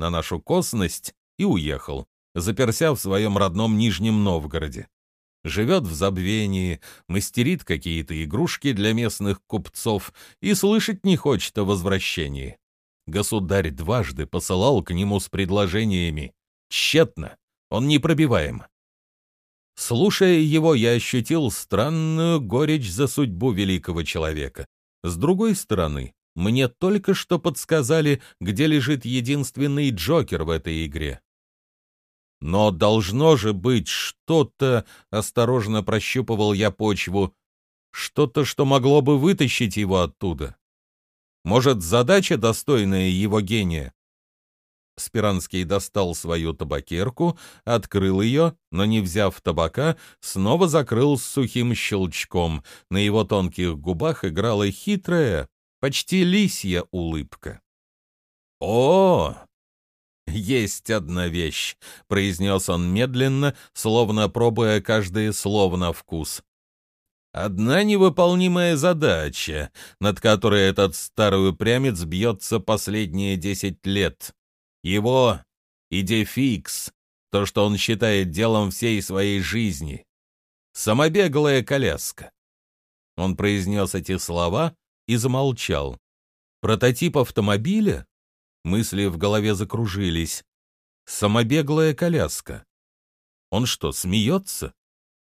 на нашу косность и уехал, заперся в своем родном Нижнем Новгороде. Живет в забвении, мастерит какие-то игрушки для местных купцов и слышать не хочет о возвращении. Государь дважды посылал к нему с предложениями. Тщетно, он непробиваем. Слушая его, я ощутил странную горечь за судьбу великого человека. С другой стороны, мне только что подсказали, где лежит единственный Джокер в этой игре. Но должно же быть что-то, осторожно прощупывал я почву, что-то, что могло бы вытащить его оттуда. Может, задача достойная его гения? Спиранский достал свою табакерку, открыл ее, но, не взяв табака, снова закрыл с сухим щелчком. На его тонких губах играла хитрая, почти лисья улыбка. «О, есть одна вещь», — произнес он медленно, словно пробуя каждое слово на вкус. Одна невыполнимая задача, над которой этот старый упрямец бьется последние десять лет. Его идефикс, то, что он считает делом всей своей жизни. Самобеглая коляска. Он произнес эти слова и замолчал. Прототип автомобиля? Мысли в голове закружились. Самобеглая коляска. Он что, смеется?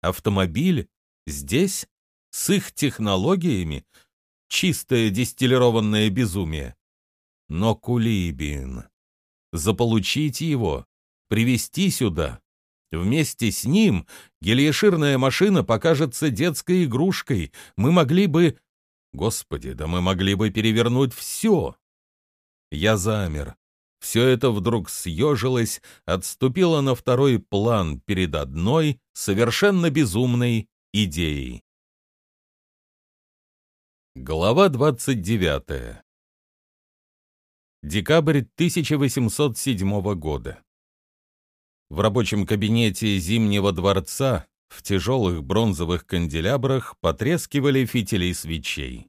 Автомобиль? Здесь? С их технологиями? Чистое дистиллированное безумие. Но Кулибин... Заполучить его, привести сюда. Вместе с ним гелиеширная машина покажется детской игрушкой. Мы могли бы... Господи, да мы могли бы перевернуть все. Я замер. Все это вдруг съежилось, отступило на второй план перед одной совершенно безумной идеей. Глава 29. Декабрь 1807 года. В рабочем кабинете Зимнего дворца в тяжелых бронзовых канделябрах потрескивали фитили свечей.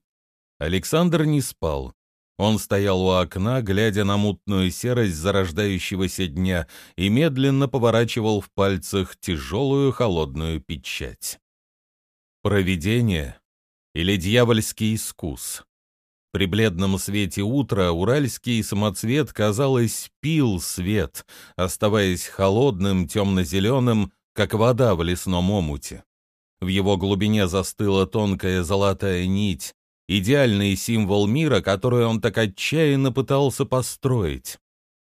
Александр не спал. Он стоял у окна, глядя на мутную серость зарождающегося дня и медленно поворачивал в пальцах тяжелую холодную печать. Провидение или дьявольский искус. При бледном свете утра уральский самоцвет, казалось, пил свет, оставаясь холодным, темно-зеленым, как вода в лесном омуте. В его глубине застыла тонкая золотая нить, идеальный символ мира, который он так отчаянно пытался построить.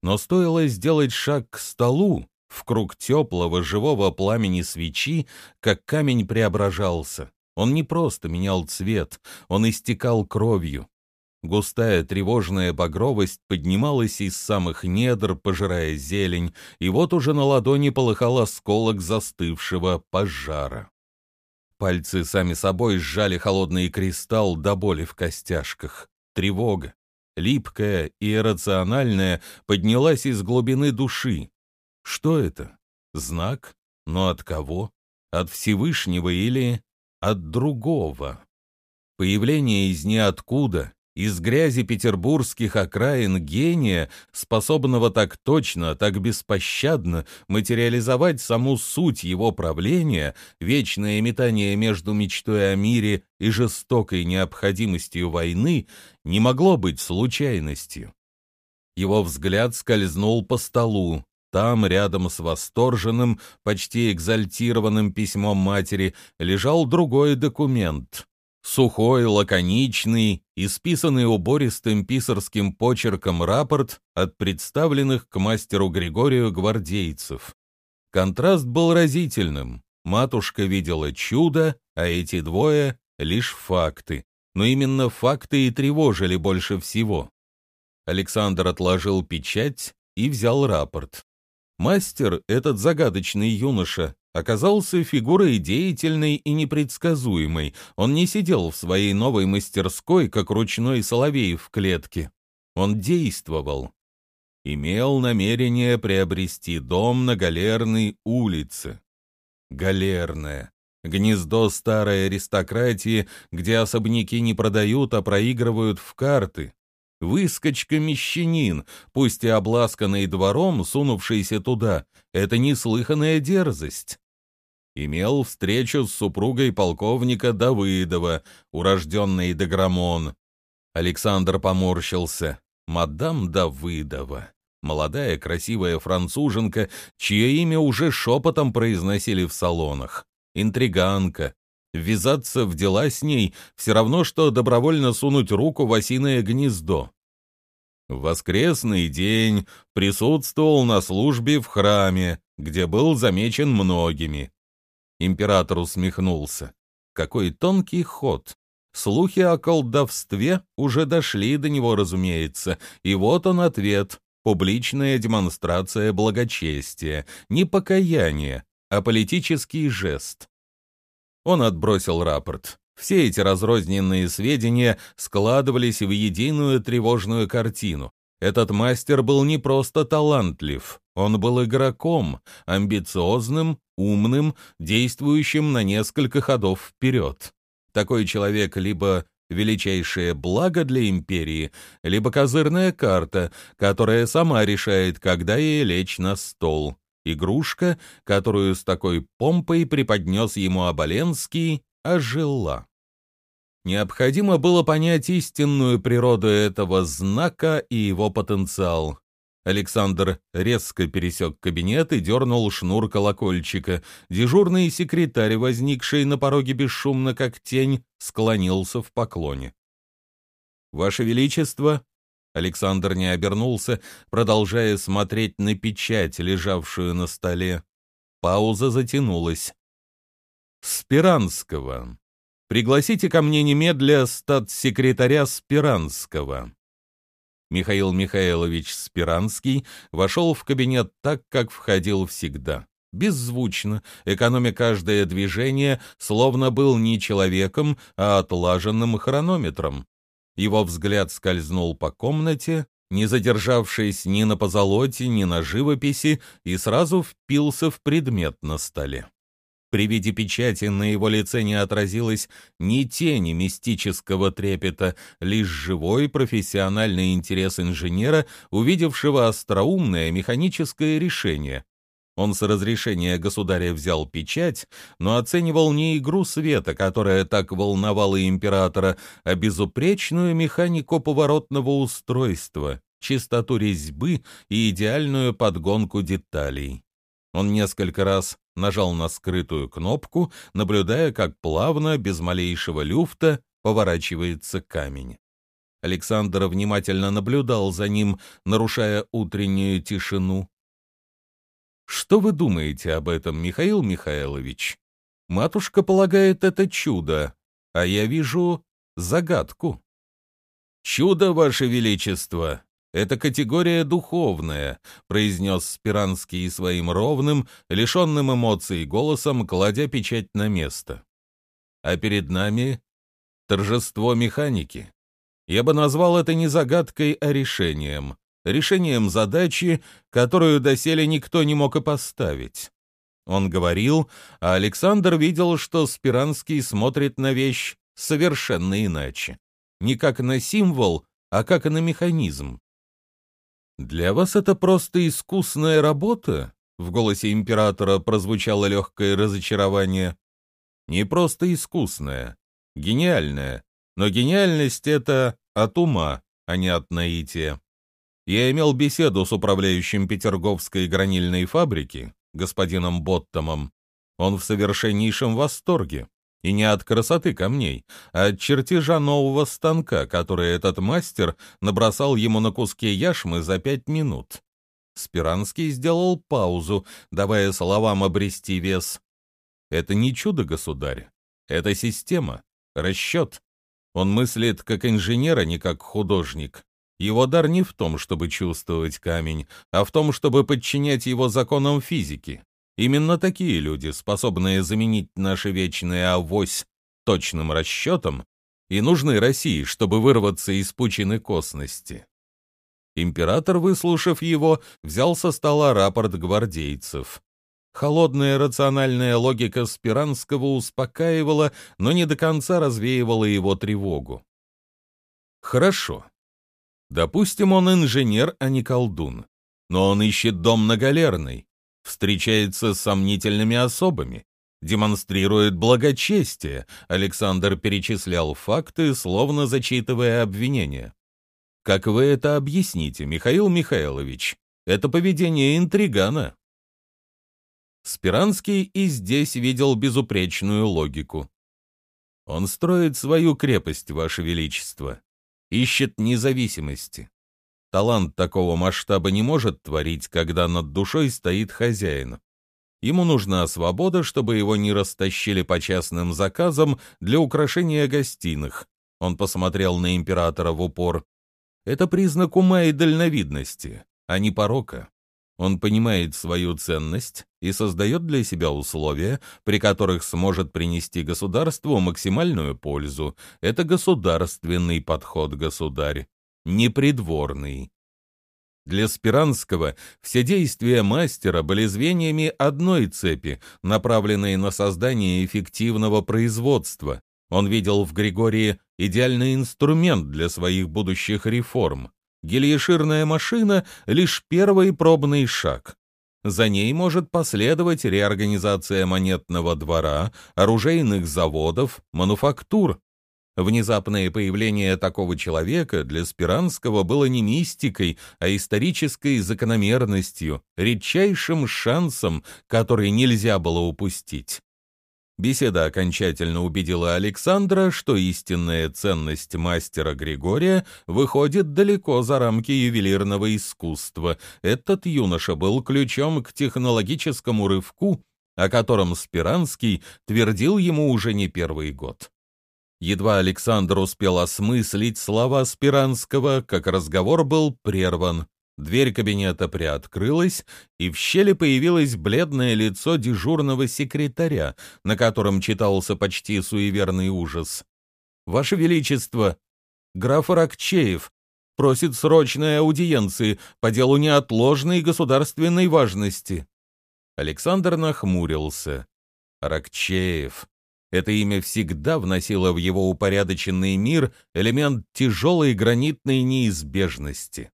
Но стоило сделать шаг к столу, в круг теплого живого пламени свечи, как камень преображался. Он не просто менял цвет, он истекал кровью. Густая тревожная багровость поднималась из самых недр, пожирая зелень, и вот уже на ладони полыхал осколок застывшего пожара. Пальцы сами собой сжали холодный кристалл до боли в костяшках. Тревога, липкая и иррациональная, поднялась из глубины души. Что это? Знак? Но от кого? От Всевышнего или от другого? Появление из ниоткуда, из грязи петербургских окраин гения, способного так точно, так беспощадно материализовать саму суть его правления, вечное метание между мечтой о мире и жестокой необходимостью войны, не могло быть случайностью. Его взгляд скользнул по столу. Там, рядом с восторженным, почти экзальтированным письмом матери, лежал другой документ Сухой, лаконичный, исписанный убористым писарским почерком рапорт от представленных к мастеру Григорию гвардейцев. Контраст был разительным. Матушка видела чудо, а эти двое — лишь факты. Но именно факты и тревожили больше всего. Александр отложил печать и взял рапорт. Мастер, этот загадочный юноша, оказался фигурой деятельной и непредсказуемой. Он не сидел в своей новой мастерской, как ручной соловей в клетке. Он действовал. Имел намерение приобрести дом на Галерной улице. Галерная. Гнездо старой аристократии, где особняки не продают, а проигрывают в карты. Выскочка-мещанин, пусть и обласканный двором, сунувшийся туда, это неслыханная дерзость. Имел встречу с супругой полковника Давыдова, урожденной Деграмон. Александр поморщился. Мадам Давыдова. Молодая красивая француженка, чье имя уже шепотом произносили в салонах. Интриганка, Ввязаться в дела с ней все равно, что добровольно сунуть руку в осиное гнездо. В воскресный день присутствовал на службе в храме, где был замечен многими. Император усмехнулся. Какой тонкий ход. Слухи о колдовстве уже дошли до него, разумеется, и вот он ответ. Публичная демонстрация благочестия, не покаяние, а политический жест. Он отбросил рапорт. Все эти разрозненные сведения складывались в единую тревожную картину. Этот мастер был не просто талантлив, он был игроком, амбициозным, умным, действующим на несколько ходов вперед. Такой человек либо величайшее благо для империи, либо козырная карта, которая сама решает, когда ей лечь на стол. Игрушка, которую с такой помпой преподнес ему Оболенский, ожила. Необходимо было понять истинную природу этого знака и его потенциал. Александр резко пересек кабинет и дернул шнур колокольчика. Дежурный секретарь, возникший на пороге бесшумно как тень, склонился в поклоне. «Ваше Величество!» Александр не обернулся, продолжая смотреть на печать, лежавшую на столе. Пауза затянулась. «Спиранского. Пригласите ко мне немедля статс-секретаря Спиранского». Михаил Михайлович Спиранский вошел в кабинет так, как входил всегда. Беззвучно, экономя каждое движение, словно был не человеком, а отлаженным хронометром. Его взгляд скользнул по комнате, не задержавшись ни на позолоте, ни на живописи, и сразу впился в предмет на столе. При виде печати на его лице не отразилось ни тени мистического трепета, лишь живой профессиональный интерес инженера, увидевшего остроумное механическое решение, он с разрешения государя взял печать, но оценивал не игру света, которая так волновала императора, а безупречную механику поворотного устройства, чистоту резьбы и идеальную подгонку деталей. Он несколько раз нажал на скрытую кнопку, наблюдая, как плавно, без малейшего люфта, поворачивается камень. Александр внимательно наблюдал за ним, нарушая утреннюю тишину. Что вы думаете об этом, Михаил Михайлович? Матушка полагает это чудо, а я вижу загадку. Чудо, Ваше Величество, это категория духовная, произнес Спиранский своим ровным, лишенным эмоций голосом, кладя печать на место. А перед нами торжество механики. Я бы назвал это не загадкой, а решением решением задачи, которую доселе никто не мог и поставить. Он говорил, а Александр видел, что Спиранский смотрит на вещь совершенно иначе. Не как на символ, а как на механизм. «Для вас это просто искусная работа?» В голосе императора прозвучало легкое разочарование. «Не просто искусная, гениальная, но гениальность — это от ума, а не от наития. Я имел беседу с управляющим Петерговской гранильной фабрики, господином Боттомом. Он в совершеннейшем восторге. И не от красоты камней, а от чертежа нового станка, который этот мастер набросал ему на куске яшмы за пять минут. Спиранский сделал паузу, давая словам обрести вес. Это не чудо, государь. Это система, расчет. Он мыслит как инженер, а не как художник. Его дар не в том, чтобы чувствовать камень, а в том, чтобы подчинять его законам физики. Именно такие люди, способные заменить наше вечное авось точным расчетом, и нужны России, чтобы вырваться из пучины косности. Император, выслушав его, взял со стола рапорт гвардейцев. Холодная рациональная логика Спиранского успокаивала, но не до конца развеивала его тревогу. «Хорошо. Допустим, он инженер, а не колдун. Но он ищет дом многолерный, встречается с сомнительными особами, демонстрирует благочестие. Александр перечислял факты, словно зачитывая обвинения. Как вы это объясните, Михаил Михайлович? Это поведение интригана. Спиранский и здесь видел безупречную логику. Он строит свою крепость, Ваше Величество, ищет независимости. Талант такого масштаба не может творить, когда над душой стоит хозяин. Ему нужна свобода, чтобы его не растащили по частным заказам для украшения гостиных. Он посмотрел на императора в упор. Это признак ума и дальновидности, а не порока. Он понимает свою ценность и создает для себя условия, при которых сможет принести государству максимальную пользу. Это государственный подход, государь, не придворный. Для Спиранского все действия мастера были звеньями одной цепи, направленной на создание эффективного производства. Он видел в Григории идеальный инструмент для своих будущих реформ. Гильеширная машина — лишь первый пробный шаг. За ней может последовать реорганизация монетного двора, оружейных заводов, мануфактур. Внезапное появление такого человека для Спиранского было не мистикой, а исторической закономерностью, редчайшим шансом, который нельзя было упустить. Беседа окончательно убедила Александра, что истинная ценность мастера Григория выходит далеко за рамки ювелирного искусства. Этот юноша был ключом к технологическому рывку, о котором Спиранский твердил ему уже не первый год. Едва Александр успел осмыслить слова Спиранского, как разговор был прерван. Дверь кабинета приоткрылась, и в щели появилось бледное лицо дежурного секретаря, на котором читался почти суеверный ужас. «Ваше Величество, граф Аракчеев просит срочной аудиенции по делу неотложной государственной важности». Александр нахмурился. Аракчеев. Это имя всегда вносило в его упорядоченный мир элемент тяжелой гранитной неизбежности.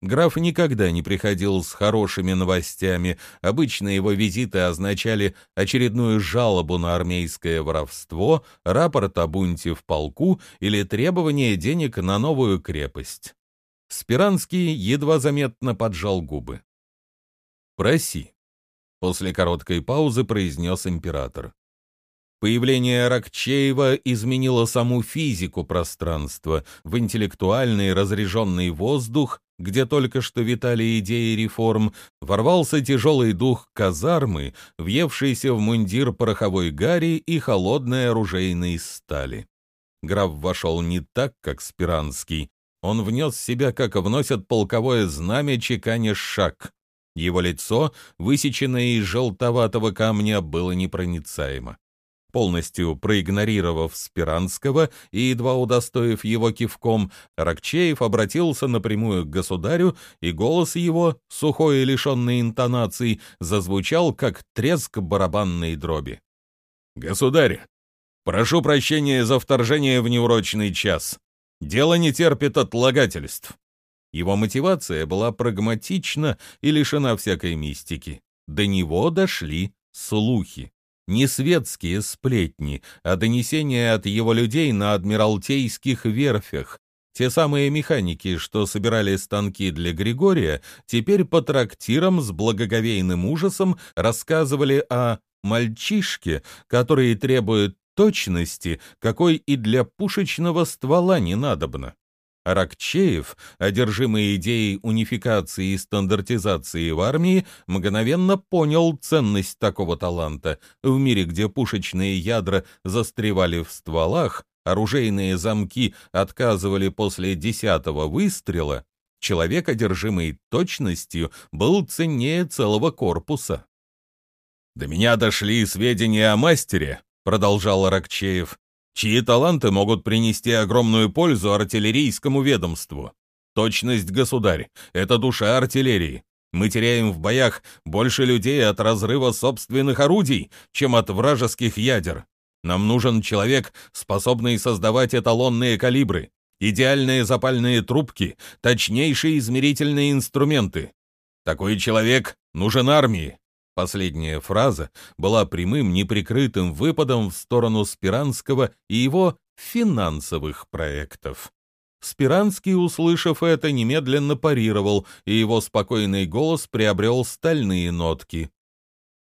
Граф никогда не приходил с хорошими новостями. Обычно его визиты означали очередную жалобу на армейское воровство, рапорт о бунте в полку или требование денег на новую крепость. Спиранский едва заметно поджал губы. «Проси», — после короткой паузы произнес император. Появление Рокчеева изменило саму физику пространства. В интеллектуальный разреженный воздух, где только что витали идеи реформ, ворвался тяжелый дух казармы, въевшийся в мундир пороховой гари и холодной оружейной стали. Граф вошел не так, как Спиранский. Он внес себя, как вносят полковое знамя, чеканя шаг. Его лицо, высеченное из желтоватого камня, было непроницаемо. Полностью проигнорировав Спиранского и едва удостоив его кивком, Рокчеев обратился напрямую к государю, и голос его, сухой и лишенный интонаций, зазвучал, как треск барабанной дроби. «Государь, прошу прощения за вторжение в неурочный час. Дело не терпит отлагательств». Его мотивация была прагматична и лишена всякой мистики. До него дошли слухи не светские сплетни, а донесения от его людей на адмиралтейских верфях. Те самые механики, что собирали станки для Григория, теперь по трактирам с благоговейным ужасом рассказывали о мальчишке, который требует точности, какой и для пушечного ствола не надобно. Аракчеев, одержимый идеей унификации и стандартизации в армии, мгновенно понял ценность такого таланта. В мире, где пушечные ядра застревали в стволах, оружейные замки отказывали после десятого выстрела, человек, одержимый точностью, был ценнее целого корпуса. «До меня дошли сведения о мастере», — продолжал Аракчеев, чьи таланты могут принести огромную пользу артиллерийскому ведомству. Точность, государь, это душа артиллерии. Мы теряем в боях больше людей от разрыва собственных орудий, чем от вражеских ядер. Нам нужен человек, способный создавать эталонные калибры. идеальные запальные трубки, точнейшие измерительные инструменты. Такой человек нужен армии. Последняя фраза была прямым, неприкрытым выпадом в сторону Спиранского и его финансовых проектов. Спиранский, услышав это, немедленно парировал, и его спокойный голос приобрел стальные нотки.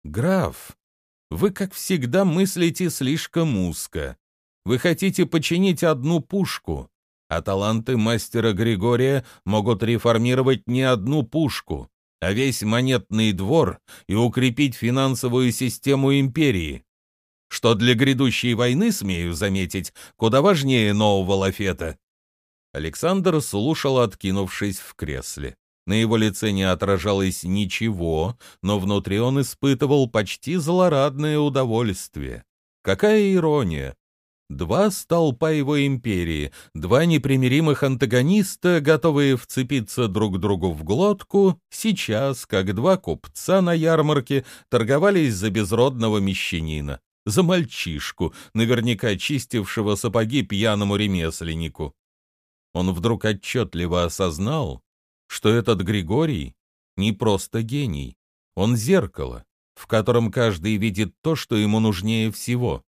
«Граф, вы, как всегда, мыслите слишком узко. Вы хотите починить одну пушку, а таланты мастера Григория могут реформировать не одну пушку, а весь монетный двор и укрепить финансовую систему империи. Что для грядущей войны, смею заметить, куда важнее нового лафета. Александр слушал, откинувшись в кресле. На его лице не отражалось ничего, но внутри он испытывал почти злорадное удовольствие. Какая ирония! Два столпа его империи, два непримиримых антагониста, готовые вцепиться друг другу в глотку, сейчас, как два купца на ярмарке, торговались за безродного мещанина, за мальчишку, наверняка чистившего сапоги пьяному ремесленнику. Он вдруг отчетливо осознал, что этот Григорий не просто гений, он зеркало, в котором каждый видит то, что ему нужнее всего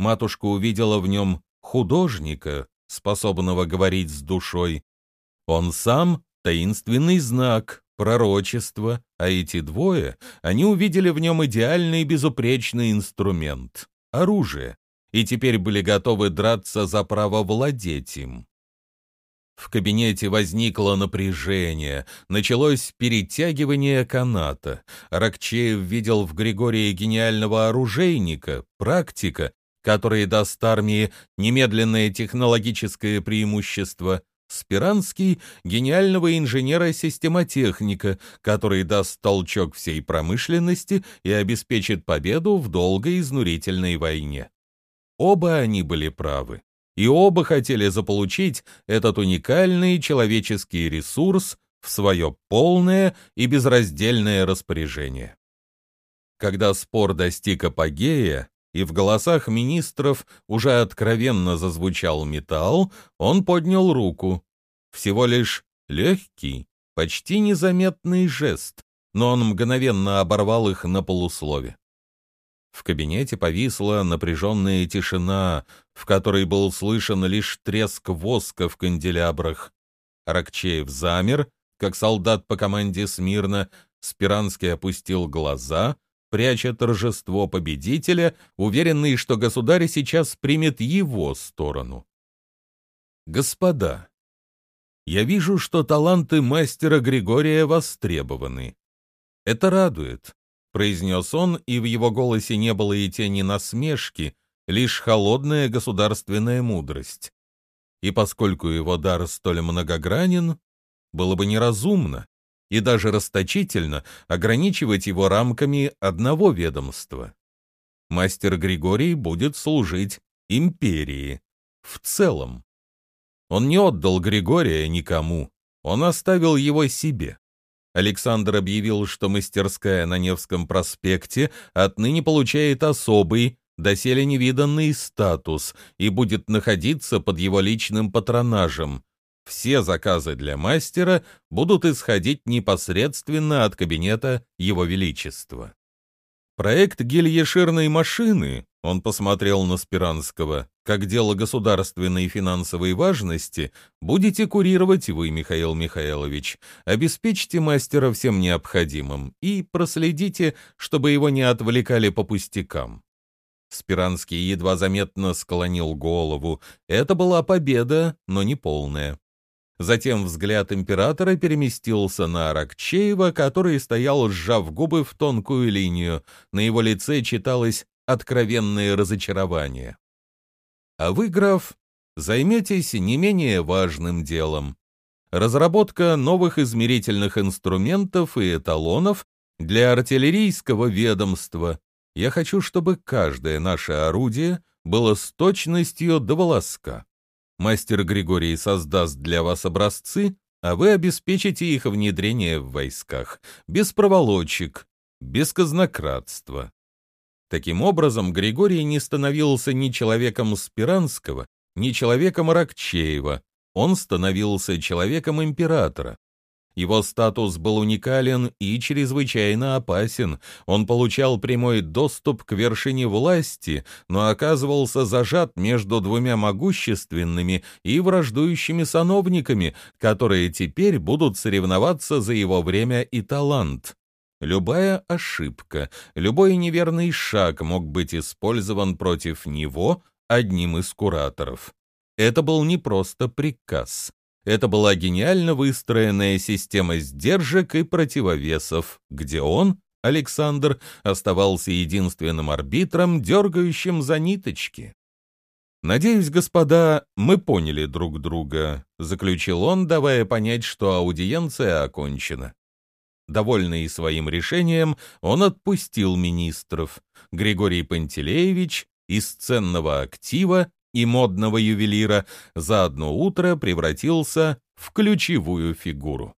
матушка увидела в нем художника, способного говорить с душой. Он сам — таинственный знак, пророчество, а эти двое, они увидели в нем идеальный безупречный инструмент — оружие, и теперь были готовы драться за право владеть им. В кабинете возникло напряжение, началось перетягивание каната. Рокчеев видел в Григории гениального оружейника, практика, который даст армии немедленное технологическое преимущество, Спиранский — гениального инженера-системотехника, который даст толчок всей промышленности и обеспечит победу в долгой изнурительной войне. Оба они были правы, и оба хотели заполучить этот уникальный человеческий ресурс в свое полное и безраздельное распоряжение. Когда спор достиг апогея, и в голосах министров уже откровенно зазвучал металл, он поднял руку. Всего лишь легкий, почти незаметный жест, но он мгновенно оборвал их на полуслове. В кабинете повисла напряженная тишина, в которой был слышен лишь треск воска в канделябрах. Рокчеев замер, как солдат по команде смирно, Спиранский опустил глаза — пряча торжество победителя, уверенный, что государь сейчас примет его сторону. Господа, я вижу, что таланты мастера Григория востребованы. Это радует, произнес он, и в его голосе не было и тени насмешки, лишь холодная государственная мудрость. И поскольку его дар столь многогранен, было бы неразумно, и даже расточительно ограничивать его рамками одного ведомства. Мастер Григорий будет служить империи в целом. Он не отдал Григория никому, он оставил его себе. Александр объявил, что мастерская на Невском проспекте отныне получает особый, доселе невиданный статус и будет находиться под его личным патронажем, все заказы для мастера будут исходить непосредственно от кабинета Его Величества. Проект гильеширной машины, он посмотрел на Спиранского, как дело государственной и финансовой важности, будете курировать вы, Михаил Михайлович. Обеспечьте мастера всем необходимым и проследите, чтобы его не отвлекали по пустякам. Спиранский едва заметно склонил голову. Это была победа, но не полная. Затем взгляд императора переместился на Аракчеева, который стоял, сжав губы в тонкую линию. На его лице читалось откровенное разочарование. А вы, граф, займетесь не менее важным делом. Разработка новых измерительных инструментов и эталонов для артиллерийского ведомства. Я хочу, чтобы каждое наше орудие было с точностью до волоска. Мастер Григорий создаст для вас образцы, а вы обеспечите их внедрение в войсках, без проволочек, без казнократства. Таким образом, Григорий не становился ни человеком Спиранского, ни человеком Рокчеева, он становился человеком императора. Его статус был уникален и чрезвычайно опасен. Он получал прямой доступ к вершине власти, но оказывался зажат между двумя могущественными и враждующими сановниками, которые теперь будут соревноваться за его время и талант. Любая ошибка, любой неверный шаг мог быть использован против него одним из кураторов. Это был не просто приказ. Это была гениально выстроенная система сдержек и противовесов, где он, Александр, оставался единственным арбитром, дергающим за ниточки. «Надеюсь, господа, мы поняли друг друга», — заключил он, давая понять, что аудиенция окончена. Довольный своим решением, он отпустил министров. Григорий Пантелеевич из ценного актива и модного ювелира за одно утро превратился в ключевую фигуру.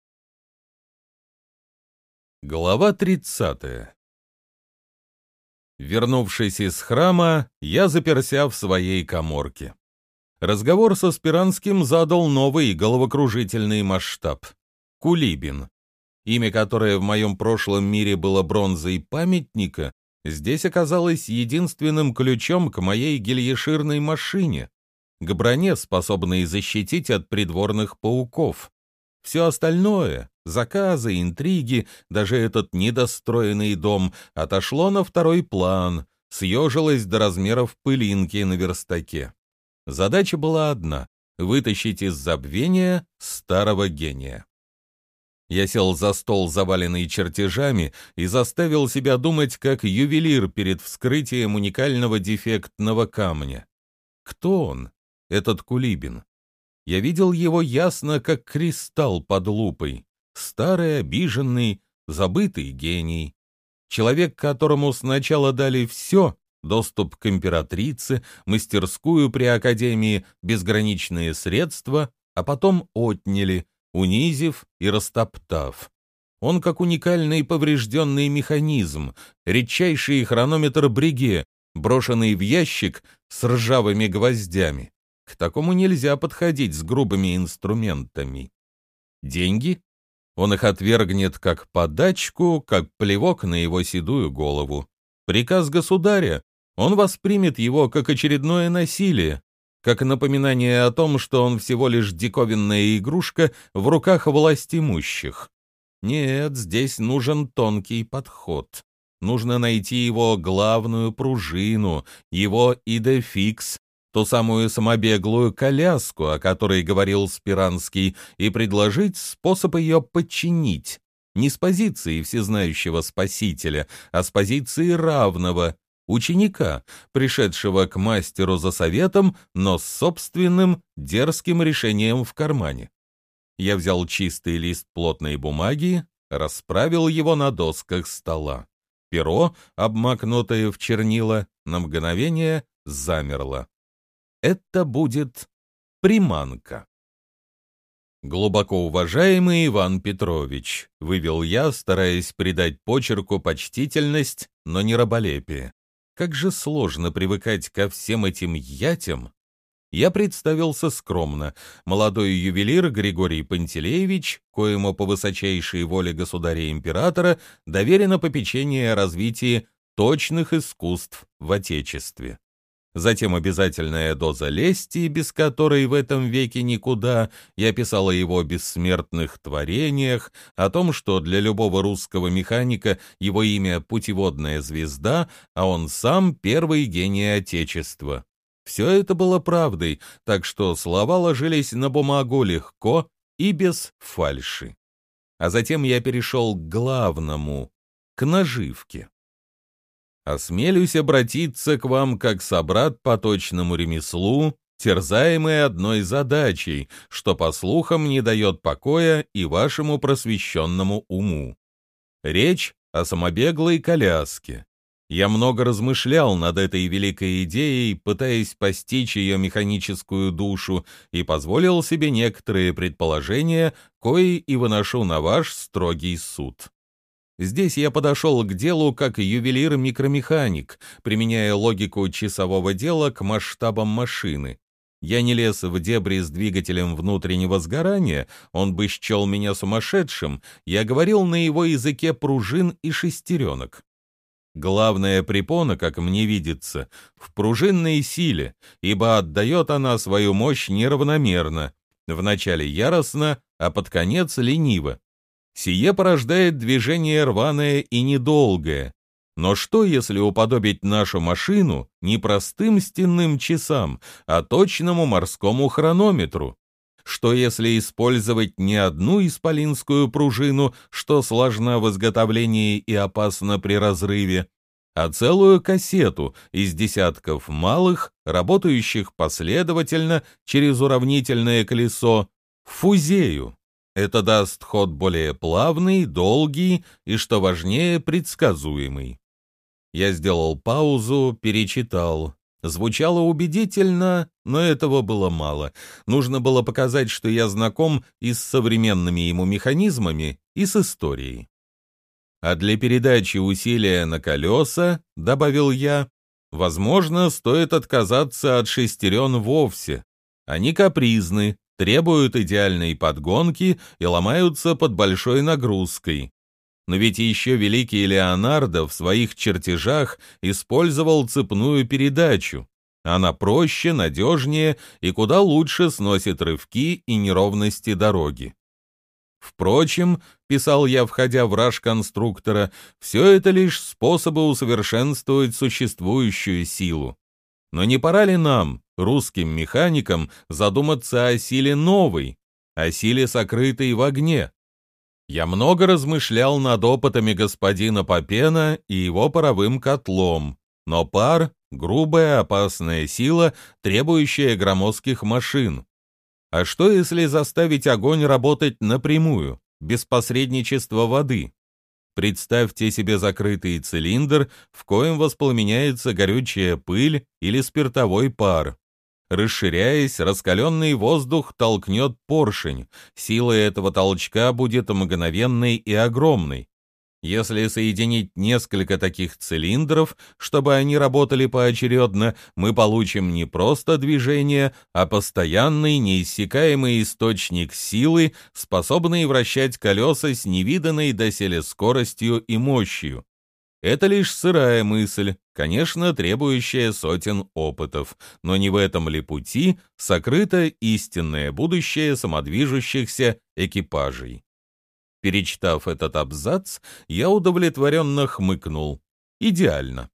Глава 30 Вернувшись из храма, я заперся в своей коморке. Разговор со Спиранским задал новый головокружительный масштаб. Кулибин. Имя, которое в моем прошлом мире было бронзой памятника, здесь оказалось единственным ключом к моей гильеширной машине, к броне, способной защитить от придворных пауков. Все остальное — заказы, интриги, даже этот недостроенный дом — отошло на второй план, съежилось до размеров пылинки на верстаке. Задача была одна — вытащить из забвения старого гения. Я сел за стол, заваленный чертежами, и заставил себя думать, как ювелир перед вскрытием уникального дефектного камня. Кто он, этот Кулибин? Я видел его ясно, как кристалл под лупой. Старый, обиженный, забытый гений. Человек, которому сначала дали все — доступ к императрице, мастерскую при Академии, безграничные средства, а потом отняли — унизив и растоптав. Он как уникальный поврежденный механизм, редчайший хронометр Бриге, брошенный в ящик с ржавыми гвоздями. К такому нельзя подходить с грубыми инструментами. Деньги? Он их отвергнет как подачку, как плевок на его седую голову. Приказ государя? Он воспримет его как очередное насилие, как напоминание о том, что он всего лишь диковинная игрушка в руках властимущих. Нет, здесь нужен тонкий подход. Нужно найти его главную пружину, его идефикс, ту самую самобеглую коляску, о которой говорил Спиранский, и предложить способ ее подчинить. Не с позиции всезнающего спасителя, а с позиции равного, ученика, пришедшего к мастеру за советом, но с собственным дерзким решением в кармане. Я взял чистый лист плотной бумаги, расправил его на досках стола. Перо, обмакнутое в чернила, на мгновение замерло. Это будет приманка. «Глубоко уважаемый Иван Петрович», — вывел я, стараясь придать почерку почтительность, но не раболепие. Как же сложно привыкать ко всем этим ятям. Я представился скромно. Молодой ювелир Григорий Пантелеевич, коему по высочайшей воле государя-императора доверено попечение о развитии точных искусств в Отечестве затем обязательная доза лести, без которой в этом веке никуда, я писал о его бессмертных творениях, о том, что для любого русского механика его имя — путеводная звезда, а он сам первый гений Отечества. Все это было правдой, так что слова ложились на бумагу легко и без фальши. А затем я перешел к главному, к наживке осмелюсь обратиться к вам как собрат по точному ремеслу, терзаемый одной задачей, что, по слухам, не дает покоя и вашему просвещенному уму. Речь о самобеглой коляске. Я много размышлял над этой великой идеей, пытаясь постичь ее механическую душу, и позволил себе некоторые предположения, кои и выношу на ваш строгий суд. Здесь я подошел к делу как ювелир-микромеханик, применяя логику часового дела к масштабам машины. Я не лез в дебри с двигателем внутреннего сгорания, он бы счел меня сумасшедшим, я говорил на его языке пружин и шестеренок. Главная препона, как мне видится, в пружинной силе, ибо отдает она свою мощь неравномерно, вначале яростно, а под конец лениво. Сие порождает движение рваное и недолгое. Но что, если уподобить нашу машину не простым стенным часам, а точному морскому хронометру? Что если использовать не одну исполинскую пружину, что сложна в изготовлении и опасна при разрыве, а целую кассету из десятков малых, работающих последовательно через уравнительное колесо, фузею. Это даст ход более плавный, долгий и, что важнее, предсказуемый. Я сделал паузу, перечитал. Звучало убедительно, но этого было мало. Нужно было показать, что я знаком и с современными ему механизмами, и с историей. А для передачи усилия на колеса, добавил я, возможно, стоит отказаться от шестерен вовсе. Они капризны, требуют идеальной подгонки и ломаются под большой нагрузкой. Но ведь еще великий Леонардо в своих чертежах использовал цепную передачу. Она проще, надежнее и куда лучше сносит рывки и неровности дороги. Впрочем, писал я, входя в раж конструктора, все это лишь способы усовершенствовать существующую силу. Но не пора ли нам, русским механикам, задуматься о силе новой, о силе, сокрытой в огне? Я много размышлял над опытами господина Попена и его паровым котлом, но пар — грубая опасная сила, требующая громоздких машин. А что, если заставить огонь работать напрямую, без посредничества воды? Представьте себе закрытый цилиндр, в коем воспламеняется горючая пыль или спиртовой пар. Расширяясь, раскаленный воздух толкнет поршень. Сила этого толчка будет мгновенной и огромной. Если соединить несколько таких цилиндров, чтобы они работали поочередно, мы получим не просто движение, а постоянный неиссякаемый источник силы, способный вращать колеса с невиданной доселе скоростью и мощью. Это лишь сырая мысль, конечно, требующая сотен опытов, но не в этом ли пути сокрыто истинное будущее самодвижущихся экипажей. Перечитав этот абзац, я удовлетворенно хмыкнул. Идеально.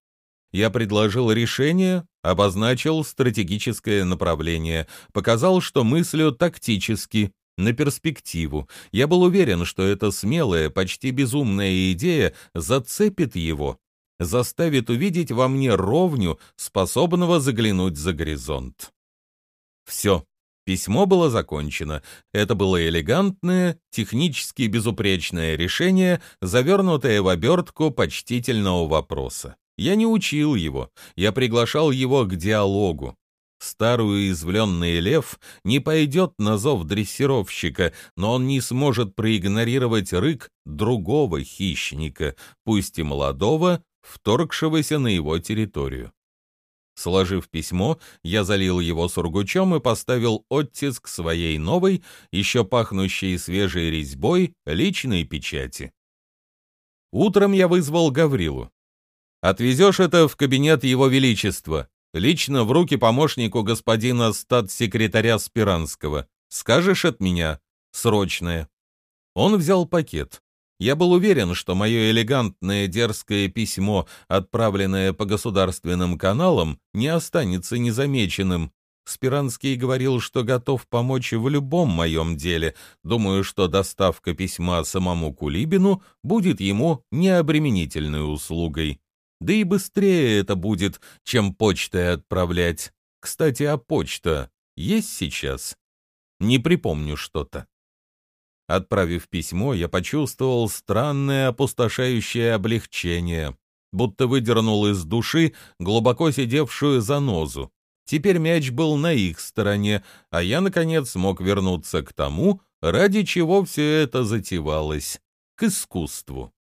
Я предложил решение, обозначил стратегическое направление, показал, что мыслю тактически, на перспективу. Я был уверен, что эта смелая, почти безумная идея зацепит его, заставит увидеть во мне ровню, способного заглянуть за горизонт. Все. Письмо было закончено. Это было элегантное, технически безупречное решение, завернутое в обертку почтительного вопроса. Я не учил его, я приглашал его к диалогу. Старый уязвленный лев не пойдет на зов дрессировщика, но он не сможет проигнорировать рык другого хищника, пусть и молодого, вторгшегося на его территорию. Сложив письмо, я залил его сургучом и поставил оттиск своей новой, еще пахнущей свежей резьбой, личной печати. Утром я вызвал Гаврилу. «Отвезешь это в кабинет Его Величества, лично в руки помощнику господина статс-секретаря Спиранского. Скажешь от меня? Срочное». Он взял пакет. Я был уверен, что мое элегантное дерзкое письмо, отправленное по государственным каналам, не останется незамеченным. Спиранский говорил, что готов помочь в любом моем деле. Думаю, что доставка письма самому Кулибину будет ему необременительной услугой. Да и быстрее это будет, чем почтой отправлять. Кстати, а почта есть сейчас? Не припомню что-то. Отправив письмо, я почувствовал странное опустошающее облегчение, будто выдернул из души глубоко сидевшую занозу. Теперь мяч был на их стороне, а я, наконец, смог вернуться к тому, ради чего все это затевалось — к искусству.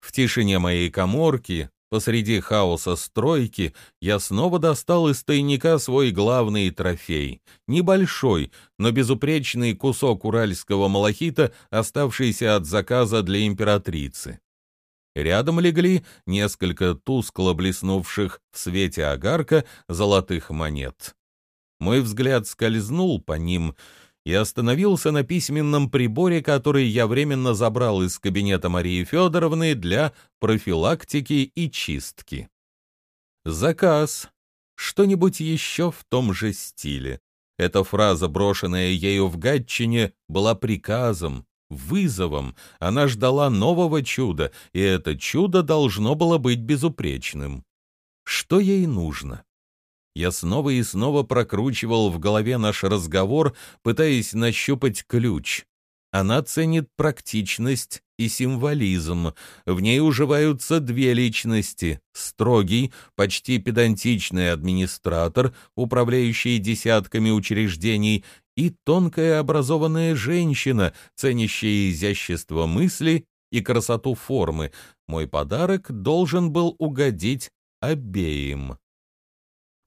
В тишине моей коморки, Посреди хаоса стройки я снова достал из тайника свой главный трофей. Небольшой, но безупречный кусок уральского малахита, оставшийся от заказа для императрицы. Рядом легли несколько тускло блеснувших в свете огарка золотых монет. Мой взгляд скользнул по ним и остановился на письменном приборе, который я временно забрал из кабинета Марии Федоровны для профилактики и чистки. Заказ. Что-нибудь еще в том же стиле. Эта фраза, брошенная ею в Гатчине, была приказом, вызовом. Она ждала нового чуда, и это чудо должно было быть безупречным. Что ей нужно? Я снова и снова прокручивал в голове наш разговор, пытаясь нащупать ключ. Она ценит практичность и символизм. В ней уживаются две личности — строгий, почти педантичный администратор, управляющий десятками учреждений, и тонкая образованная женщина, ценящая изящество мысли и красоту формы. Мой подарок должен был угодить обеим.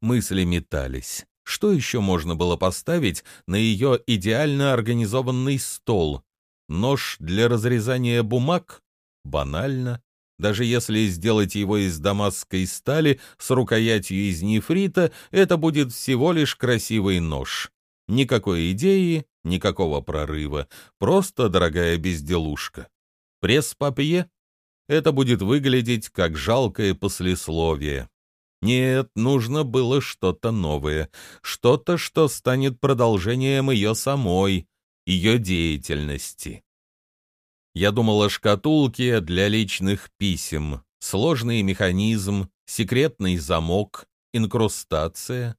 Мысли метались. Что еще можно было поставить на ее идеально организованный стол? Нож для разрезания бумаг? Банально. Даже если сделать его из дамасской стали с рукоятью из нефрита, это будет всего лишь красивый нож. Никакой идеи, никакого прорыва, просто дорогая безделушка. Пресс-папье? Это будет выглядеть как жалкое послесловие. Нет, нужно было что-то новое, что-то, что станет продолжением ее самой, ее деятельности. Я думал о шкатулке для личных писем, сложный механизм, секретный замок, инкрустация.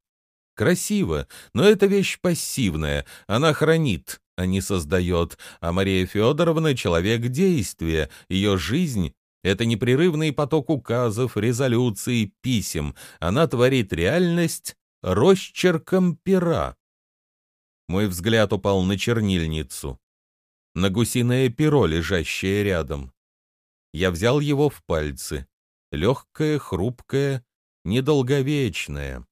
Красиво, но это вещь пассивная, она хранит, а не создает, а Мария Федоровна — человек действия, ее жизнь это непрерывный поток указов, резолюций, писем. Она творит реальность росчерком пера. Мой взгляд упал на чернильницу, на гусиное перо, лежащее рядом. Я взял его в пальцы. Легкое, хрупкое, недолговечное.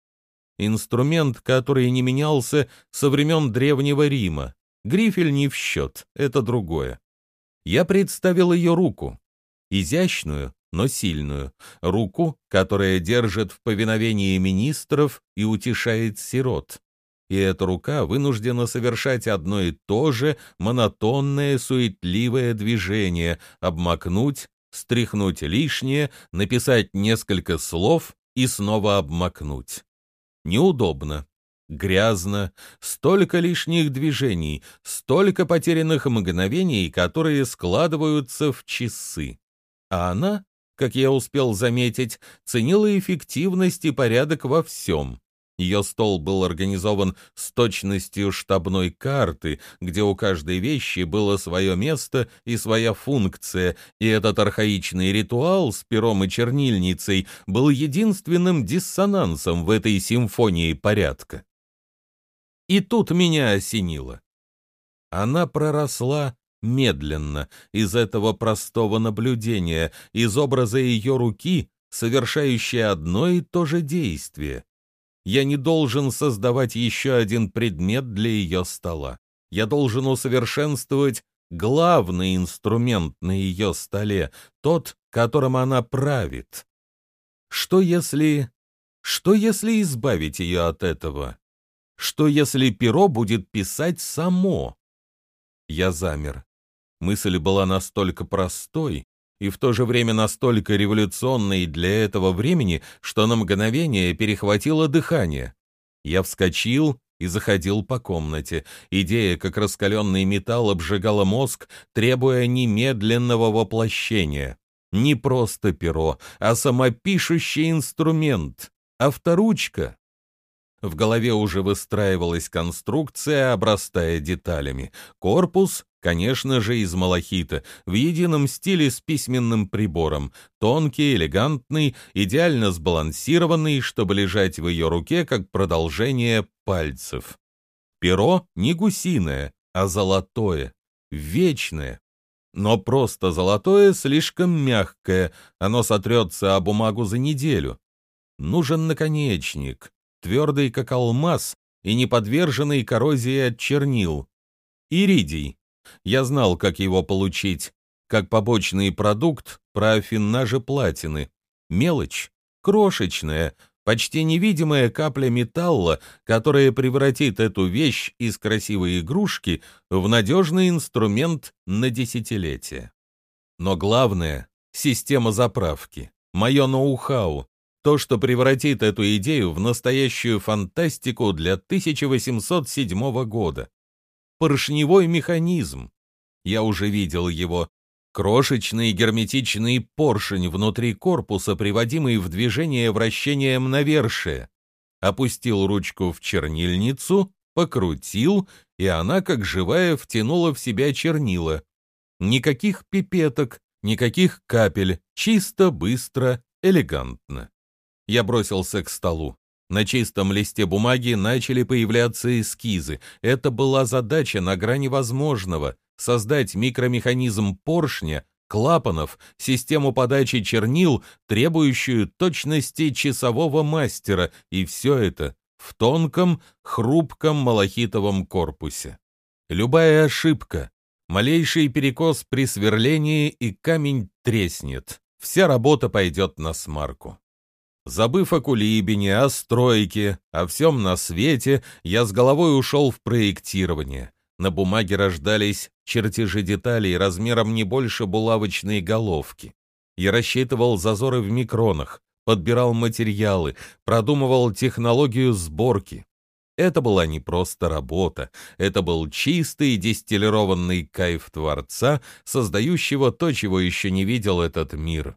Инструмент, который не менялся со времен Древнего Рима. Грифель не в счет, это другое. Я представил ее руку, изящную, но сильную, руку, которая держит в повиновении министров и утешает сирот. И эта рука вынуждена совершать одно и то же монотонное суетливое движение, обмакнуть, стряхнуть лишнее, написать несколько слов и снова обмакнуть. Неудобно, грязно, столько лишних движений, столько потерянных мгновений, которые складываются в часы. А она, как я успел заметить, ценила эффективность и порядок во всем. Ее стол был организован с точностью штабной карты, где у каждой вещи было свое место и своя функция, и этот архаичный ритуал с пером и чернильницей был единственным диссонансом в этой симфонии порядка. И тут меня осенило. Она проросла медленно, из этого простого наблюдения, из образа ее руки, совершающей одно и то же действие. Я не должен создавать еще один предмет для ее стола. Я должен усовершенствовать главный инструмент на ее столе, тот, которым она правит. Что если... Что если избавить ее от этого? Что если перо будет писать само? Я замер. Мысль была настолько простой и в то же время настолько революционной для этого времени, что на мгновение перехватило дыхание. Я вскочил и заходил по комнате. Идея, как раскаленный металл, обжигала мозг, требуя немедленного воплощения. Не просто перо, а самопишущий инструмент, авторучка. В голове уже выстраивалась конструкция, обрастая деталями. Корпус, конечно же, из малахита, в едином стиле с письменным прибором. Тонкий, элегантный, идеально сбалансированный, чтобы лежать в ее руке, как продолжение пальцев. Перо не гусиное, а золотое, вечное. Но просто золотое слишком мягкое, оно сотрется о бумагу за неделю. Нужен наконечник, твердый как алмаз и не подверженный коррозии от чернил. Иридий. Я знал, как его получить, как побочный продукт профиннажа платины. Мелочь, крошечная, почти невидимая капля металла, которая превратит эту вещь из красивой игрушки в надежный инструмент на десятилетия. Но главное — система заправки, мое ноу-хау, то, что превратит эту идею в настоящую фантастику для 1807 года. Поршневой механизм. Я уже видел его. Крошечный герметичный поршень внутри корпуса, приводимый в движение вращением навершия. Опустил ручку в чернильницу, покрутил, и она, как живая, втянула в себя чернила. Никаких пипеток, никаких капель, чисто, быстро, элегантно. Я бросился к столу. На чистом листе бумаги начали появляться эскизы. Это была задача на грани возможного — создать микромеханизм поршня, клапанов, систему подачи чернил, требующую точности часового мастера, и все это в тонком, хрупком малахитовом корпусе. Любая ошибка, малейший перекос при сверлении, и камень треснет. Вся работа пойдет на смарку. Забыв о кулибине, о стройке, о всем на свете, я с головой ушел в проектирование. На бумаге рождались чертежи деталей размером не больше булавочной головки. Я рассчитывал зазоры в микронах, подбирал материалы, продумывал технологию сборки. Это была не просто работа, это был чистый дистиллированный кайф Творца, создающего то, чего еще не видел этот мир.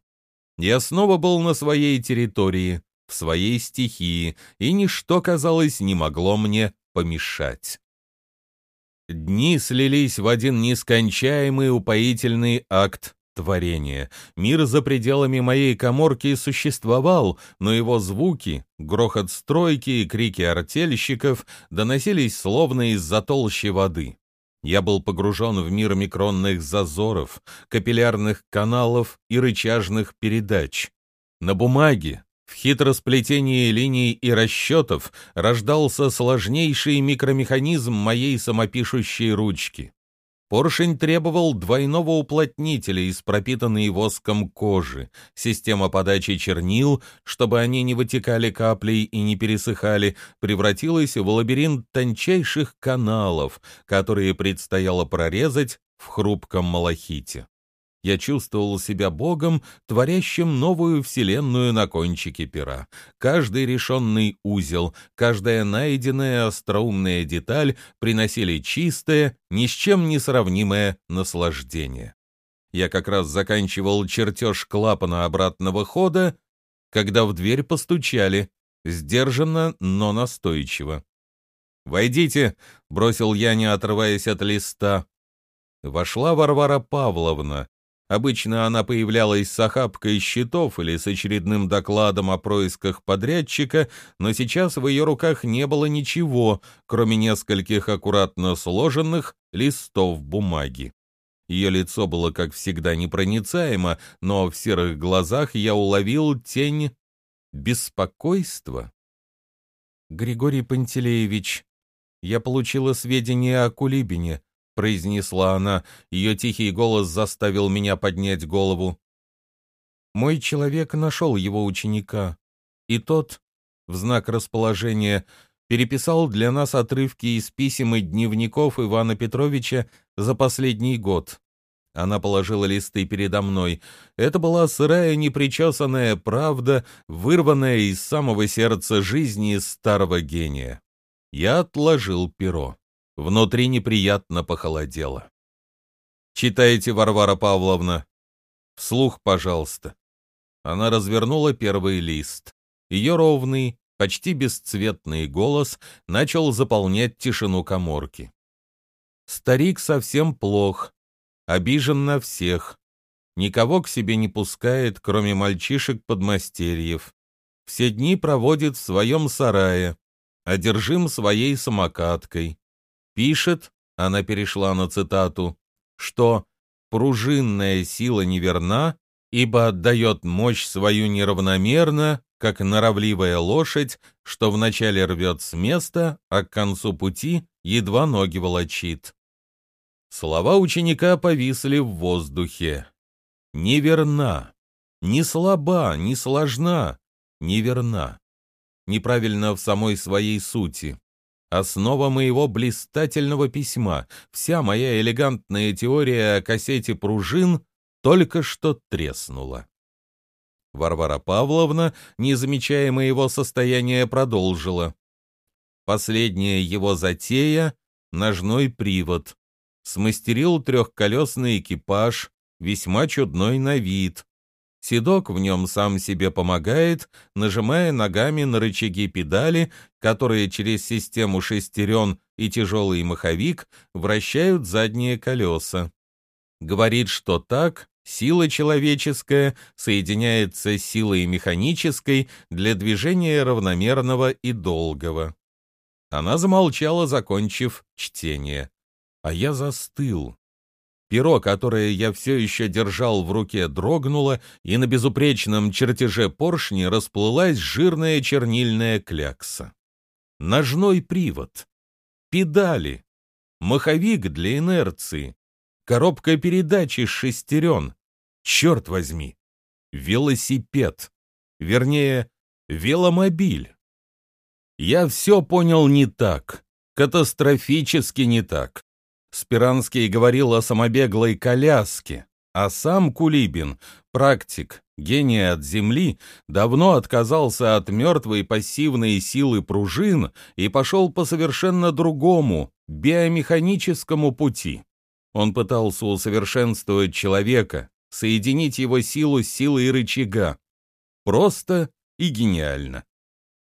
Я снова был на своей территории, в своей стихии, и ничто, казалось, не могло мне помешать. Дни слились в один нескончаемый упоительный акт творения. Мир за пределами моей коморки существовал, но его звуки, грохот стройки и крики артельщиков доносились словно из-за толщи воды. Я был погружен в мир микронных зазоров, капиллярных каналов и рычажных передач. На бумаге, в хитросплетении линий и расчетов, рождался сложнейший микромеханизм моей самопишущей ручки. Поршень требовал двойного уплотнителя из пропитанной воском кожи, система подачи чернил, чтобы они не вытекали каплей и не пересыхали, превратилась в лабиринт тончайших каналов, которые предстояло прорезать в хрупком малахите я чувствовал себя богом, творящим новую вселенную на кончике пера. Каждый решенный узел, каждая найденная остроумная деталь приносили чистое, ни с чем не сравнимое наслаждение. Я как раз заканчивал чертеж клапана обратного хода, когда в дверь постучали, сдержанно, но настойчиво. «Войдите», — бросил я, не отрываясь от листа. Вошла Варвара Павловна, Обычно она появлялась с охапкой счетов или с очередным докладом о происках подрядчика, но сейчас в ее руках не было ничего, кроме нескольких аккуратно сложенных листов бумаги. Ее лицо было, как всегда, непроницаемо, но в серых глазах я уловил тень беспокойства. «Григорий Пантелеевич, я получила сведения о Кулибине», — произнесла она. Ее тихий голос заставил меня поднять голову. «Мой человек нашел его ученика, и тот, в знак расположения, переписал для нас отрывки из писем и дневников Ивана Петровича за последний год. Она положила листы передо мной. Это была сырая, непричесанная правда, вырванная из самого сердца жизни старого гения. Я отложил перо. Внутри неприятно похолодело. «Читайте, Варвара Павловна?» «Вслух, пожалуйста». Она развернула первый лист. Ее ровный, почти бесцветный голос начал заполнять тишину коморки. Старик совсем плох, обижен на всех, никого к себе не пускает, кроме мальчишек-подмастерьев. Все дни проводит в своем сарае, одержим своей самокаткой. Пишет, она перешла на цитату, что пружинная сила неверна, ибо отдает мощь свою неравномерно, как норовливая лошадь, что вначале рвет с места, а к концу пути едва ноги волочит. Слова ученика повисли в воздухе. Неверна, не слаба, не сложна, неверна. Неправильно в самой своей сути. Основа моего блистательного письма, вся моя элегантная теория о кассете пружин только что треснула. Варвара Павловна, не замечая моего состояния, продолжила. Последняя его затея — ножной привод. Смастерил трехколесный экипаж, весьма чудной на вид. Седок в нем сам себе помогает, нажимая ногами на рычаги педали, которые через систему шестерен и тяжелый маховик вращают задние колеса. Говорит, что так Сила человеческая соединяется с силой механической для движения равномерного и долгого. Она замолчала, закончив чтение. А я застыл. Перо, которое я все еще держал в руке, дрогнуло, и на безупречном чертеже поршни расплылась жирная чернильная клякса. Ножной привод. Педали. Маховик для инерции коробка передач из шестерен. Черт возьми! Велосипед. Вернее, веломобиль. Я все понял не так, катастрофически не так. Спиранский говорил о самобеглой коляске, а сам Кулибин, практик, гений от земли, давно отказался от мертвой пассивной силы пружин и пошел по совершенно другому, биомеханическому пути. Он пытался усовершенствовать человека, соединить его силу с силой рычага. Просто и гениально.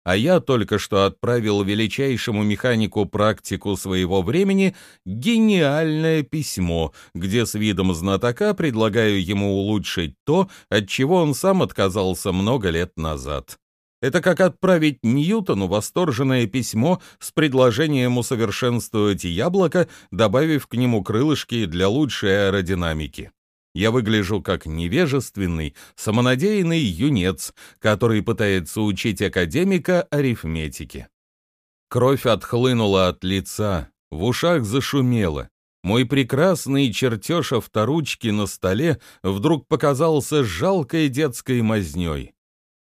А я только что отправил величайшему механику практику своего времени гениальное письмо, где с видом знатока предлагаю ему улучшить то, от чего он сам отказался много лет назад. Это как отправить Ньютону восторженное письмо с предложением усовершенствовать яблоко, добавив к нему крылышки для лучшей аэродинамики. Я выгляжу как невежественный, самонадеянный юнец, который пытается учить академика арифметики. Кровь отхлынула от лица, в ушах зашумело. Мой прекрасный чертеж авторучки на столе вдруг показался жалкой детской мазнёй.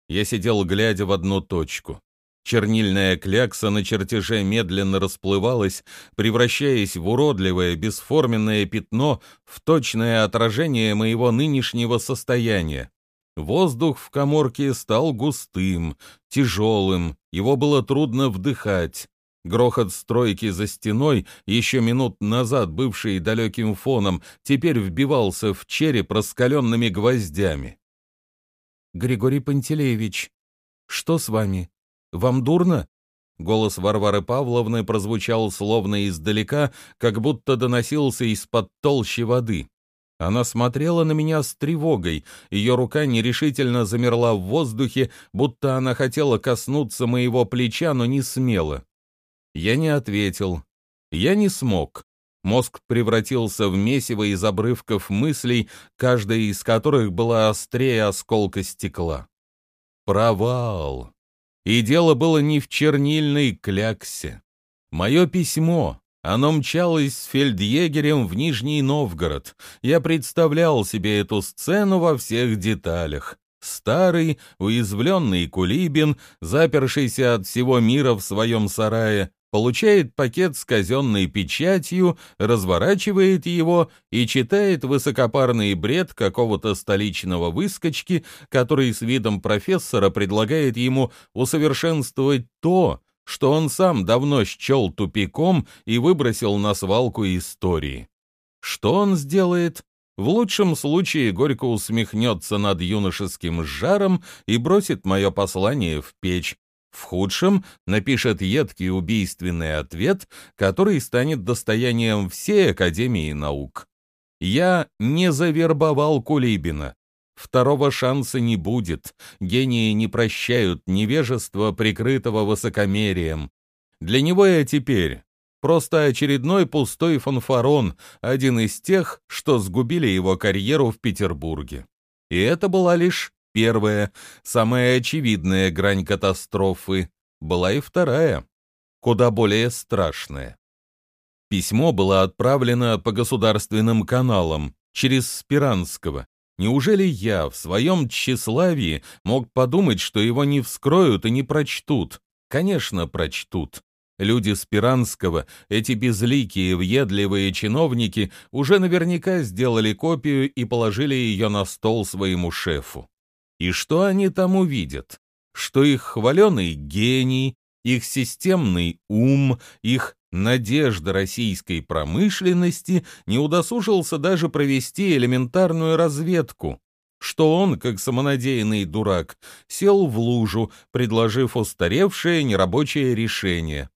Я сидел, глядя в одну точку. Чернильная клякса на чертеже медленно расплывалась, превращаясь в уродливое, бесформенное пятно в точное отражение моего нынешнего состояния. Воздух в коморке стал густым, тяжелым, его было трудно вдыхать. Грохот стройки за стеной, еще минут назад бывший далеким фоном, теперь вбивался в череп раскаленными гвоздями. Григорий Пантелеевич, что с вами? Вам дурно?» Голос Варвары Павловны прозвучал словно издалека, как будто доносился из-под толщи воды. Она смотрела на меня с тревогой, ее рука нерешительно замерла в воздухе, будто она хотела коснуться моего плеча, но не смела. Я не ответил. Я не смог. Мозг превратился в месиво из обрывков мыслей, каждая из которых была острее осколка стекла. Провал. И дело было не в чернильной кляксе. Мое письмо, оно мчалось с фельдъегерем в Нижний Новгород. Я представлял себе эту сцену во всех деталях. Старый, уязвленный Кулибин, запершийся от всего мира в своем сарае, получает пакет с казенной печатью, разворачивает его и читает высокопарный бред какого-то столичного выскочки, который с видом профессора предлагает ему усовершенствовать то, что он сам давно счел тупиком и выбросил на свалку истории. Что он сделает? В лучшем случае горько усмехнется над юношеским жаром и бросит мое послание в печь, в худшем напишет едкий убийственный ответ, который станет достоянием всей Академии наук. Я не завербовал Кулибина. Второго шанса не будет. Гении не прощают невежества, прикрытого высокомерием. Для него я теперь Просто очередной пустой фанфарон, один из тех, что сгубили его карьеру в Петербурге. И это была лишь первая, самая очевидная грань катастрофы. Была и вторая, куда более страшная. Письмо было отправлено по государственным каналам, через Спиранского. Неужели я в своем тщеславии мог подумать, что его не вскроют и не прочтут? Конечно, прочтут. Люди Спиранского, эти безликие, въедливые чиновники, уже наверняка сделали копию и положили ее на стол своему шефу. И что они там увидят? Что их хваленый гений, их системный ум, их надежда российской промышленности не удосужился даже провести элементарную разведку, что он, как самонадеянный дурак, сел в лужу, предложив устаревшее нерабочее решение.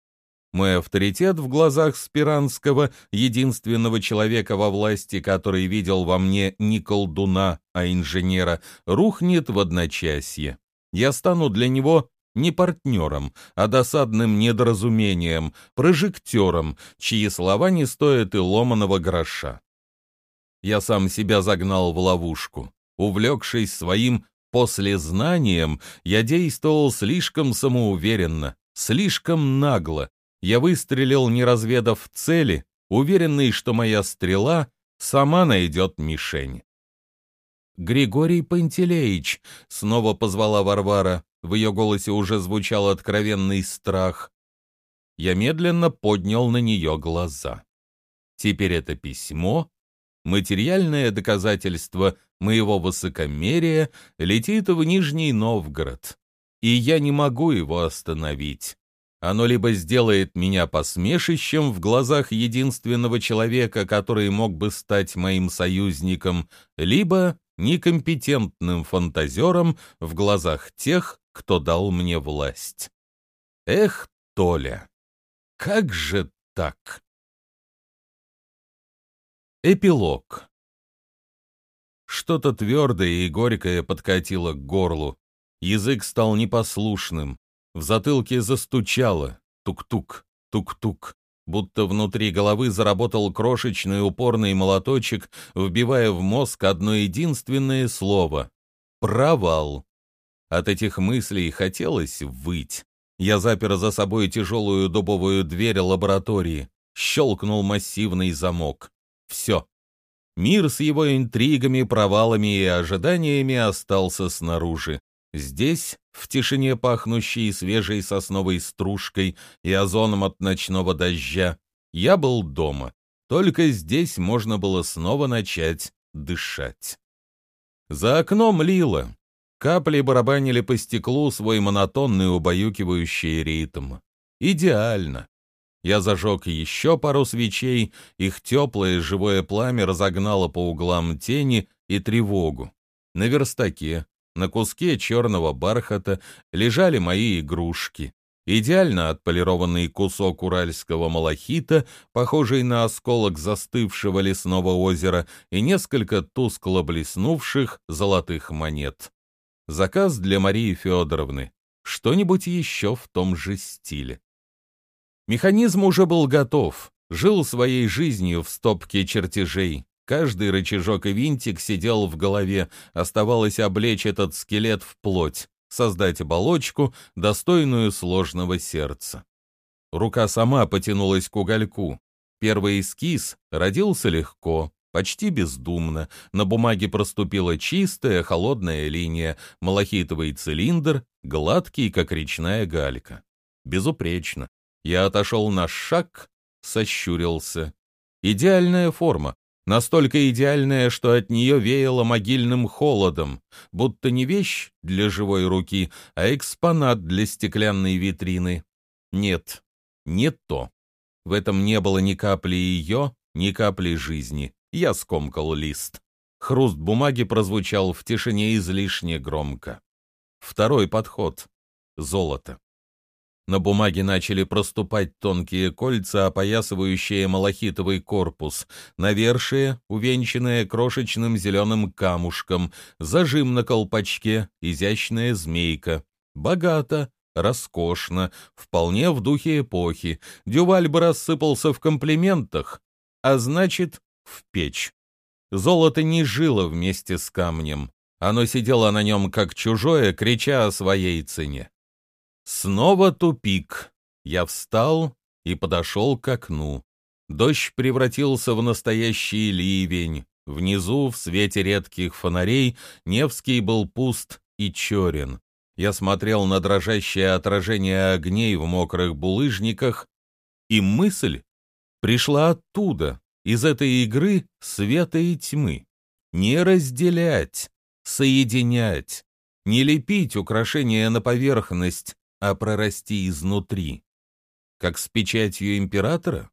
Мой авторитет в глазах Спиранского, единственного человека во власти, который видел во мне не колдуна, а инженера, рухнет в одночасье. Я стану для него не партнером, а досадным недоразумением, прожектором, чьи слова не стоят и ломаного гроша. Я сам себя загнал в ловушку. Увлекшись своим послезнанием, я действовал слишком самоуверенно, слишком нагло, я выстрелил, не разведав цели, уверенный, что моя стрела сама найдет мишень. «Григорий Пантелеич!» — снова позвала Варвара. В ее голосе уже звучал откровенный страх. Я медленно поднял на нее глаза. Теперь это письмо, материальное доказательство моего высокомерия, летит в Нижний Новгород, и я не могу его остановить. Оно либо сделает меня посмешищем в глазах единственного человека, который мог бы стать моим союзником, либо некомпетентным фантазером в глазах тех, кто дал мне власть. Эх, Толя, как же так? Эпилог. Что-то твердое и горькое подкатило к горлу. Язык стал непослушным. В затылке застучало. Тук-тук, тук-тук. Будто внутри головы заработал крошечный упорный молоточек, вбивая в мозг одно единственное слово — провал. От этих мыслей хотелось выть. Я запер за собой тяжелую дубовую дверь лаборатории, щелкнул массивный замок. Все. Мир с его интригами, провалами и ожиданиями остался снаружи. Здесь, в тишине пахнущей свежей сосновой стружкой и озоном от ночного дождя, я был дома. Только здесь можно было снова начать дышать. За окном лило. Капли барабанили по стеклу свой монотонный убаюкивающий ритм. Идеально. Я зажег еще пару свечей, их теплое живое пламя разогнало по углам тени и тревогу. На верстаке, на куске черного бархата лежали мои игрушки. Идеально отполированный кусок уральского малахита, похожий на осколок застывшего лесного озера, и несколько тускло блеснувших золотых монет. Заказ для Марии Федоровны. Что-нибудь еще в том же стиле. Механизм уже был готов, жил своей жизнью в стопке чертежей. Каждый рычажок и винтик сидел в голове, оставалось облечь этот скелет в плоть, создать оболочку, достойную сложного сердца. Рука сама потянулась к угольку. Первый эскиз родился легко, почти бездумно. На бумаге проступила чистая, холодная линия, малахитовый цилиндр, гладкий, как речная галька. Безупречно. Я отошел на шаг, сощурился. Идеальная форма, настолько идеальная, что от нее веяло могильным холодом, будто не вещь для живой руки, а экспонат для стеклянной витрины. Нет, не то. В этом не было ни капли ее, ни капли жизни. Я скомкал лист. Хруст бумаги прозвучал в тишине излишне громко. Второй подход. Золото. На бумаге начали проступать тонкие кольца, опоясывающие малахитовый корпус, навершие, увенчанное крошечным зеленым камушком, зажим на колпачке, изящная змейка. Богато, роскошно, вполне в духе эпохи. Дюваль бы рассыпался в комплиментах, а значит, в печь. Золото не жило вместе с камнем. Оно сидело на нем как чужое, крича о своей цене. Снова тупик. Я встал и подошел к окну. Дождь превратился в настоящий ливень. Внизу, в свете редких фонарей, Невский был пуст и черен. Я смотрел на дрожащее отражение огней в мокрых булыжниках, и мысль пришла оттуда, из этой игры света и тьмы. Не разделять, соединять, не лепить украшения на поверхность, а прорасти изнутри. Как с печатью императора?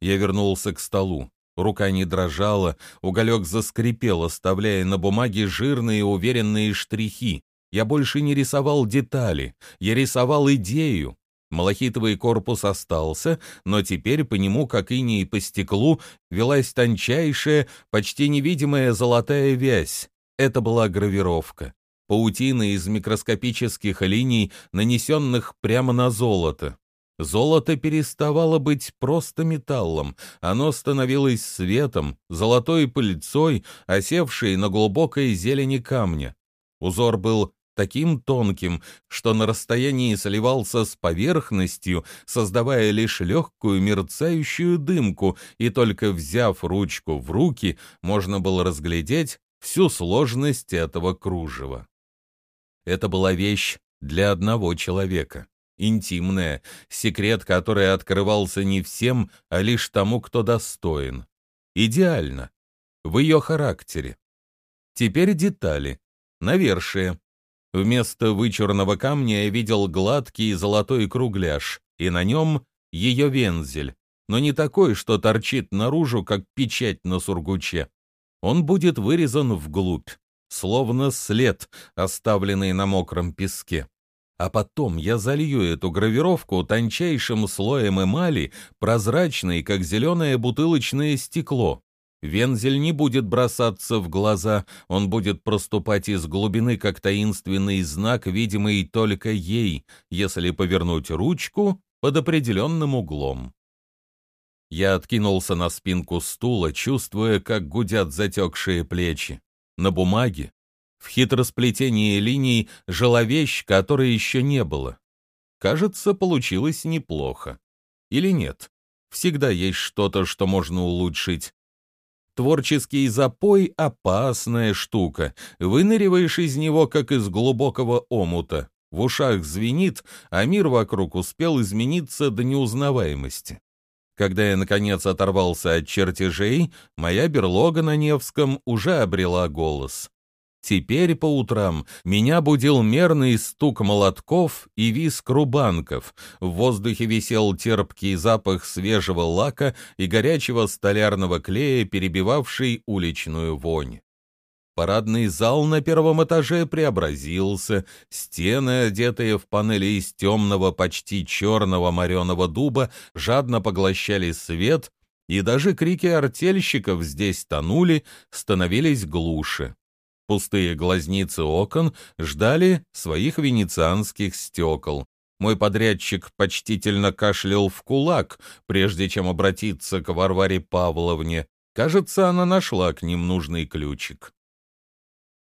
Я вернулся к столу. Рука не дрожала, уголек заскрипел, оставляя на бумаге жирные уверенные штрихи. Я больше не рисовал детали, я рисовал идею. Малахитовый корпус остался, но теперь по нему, как иней по стеклу, велась тончайшая, почти невидимая золотая вязь. Это была гравировка. Паутина из микроскопических линий, нанесенных прямо на золото. Золото переставало быть просто металлом, оно становилось светом, золотой пыльцой, осевшей на глубокой зелени камня. Узор был таким тонким, что на расстоянии сливался с поверхностью, создавая лишь легкую мерцающую дымку, и только взяв ручку в руки, можно было разглядеть всю сложность этого кружева. Это была вещь для одного человека интимное, секрет, который открывался не всем, а лишь тому, кто достоин. Идеально. В ее характере. Теперь детали. Навершие. Вместо вычурного камня я видел гладкий золотой кругляш, и на нем ее вензель, но не такой, что торчит наружу, как печать на сургуче. Он будет вырезан вглубь, словно след, оставленный на мокром песке а потом я залью эту гравировку тончайшим слоем эмали, прозрачной, как зеленое бутылочное стекло. Вензель не будет бросаться в глаза, он будет проступать из глубины, как таинственный знак, видимый только ей, если повернуть ручку под определенным углом. Я откинулся на спинку стула, чувствуя, как гудят затекшие плечи. На бумаге в хитросплетении линий жила вещь, которой еще не было. Кажется, получилось неплохо. Или нет? Всегда есть что-то, что можно улучшить. Творческий запой — опасная штука. Выныриваешь из него, как из глубокого омута. В ушах звенит, а мир вокруг успел измениться до неузнаваемости. Когда я, наконец, оторвался от чертежей, моя берлога на Невском уже обрела голос. Теперь по утрам меня будил мерный стук молотков и виск рубанков. В воздухе висел терпкий запах свежего лака и горячего столярного клея, перебивавший уличную вонь. Парадный зал на первом этаже преобразился, стены, одетые в панели из темного, почти черного мореного дуба, жадно поглощали свет, и даже крики артельщиков здесь тонули, становились глуше. Пустые глазницы окон ждали своих венецианских стекол. Мой подрядчик почтительно кашлял в кулак, прежде чем обратиться к Варваре Павловне. Кажется, она нашла к ним нужный ключик.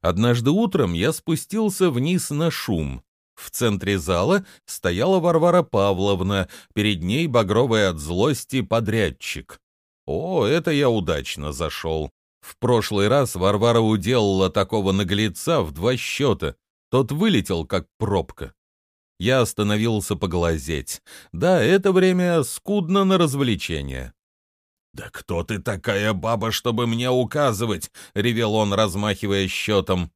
Однажды утром я спустился вниз на шум. В центре зала стояла Варвара Павловна, перед ней багровый от злости подрядчик. О, это я удачно зашел. В прошлый раз Варвара уделала такого наглеца в два счета. Тот вылетел, как пробка. Я остановился поглазеть. Да, это время скудно на развлечения. «Да кто ты такая баба, чтобы мне указывать?» — ревел он, размахивая счетом.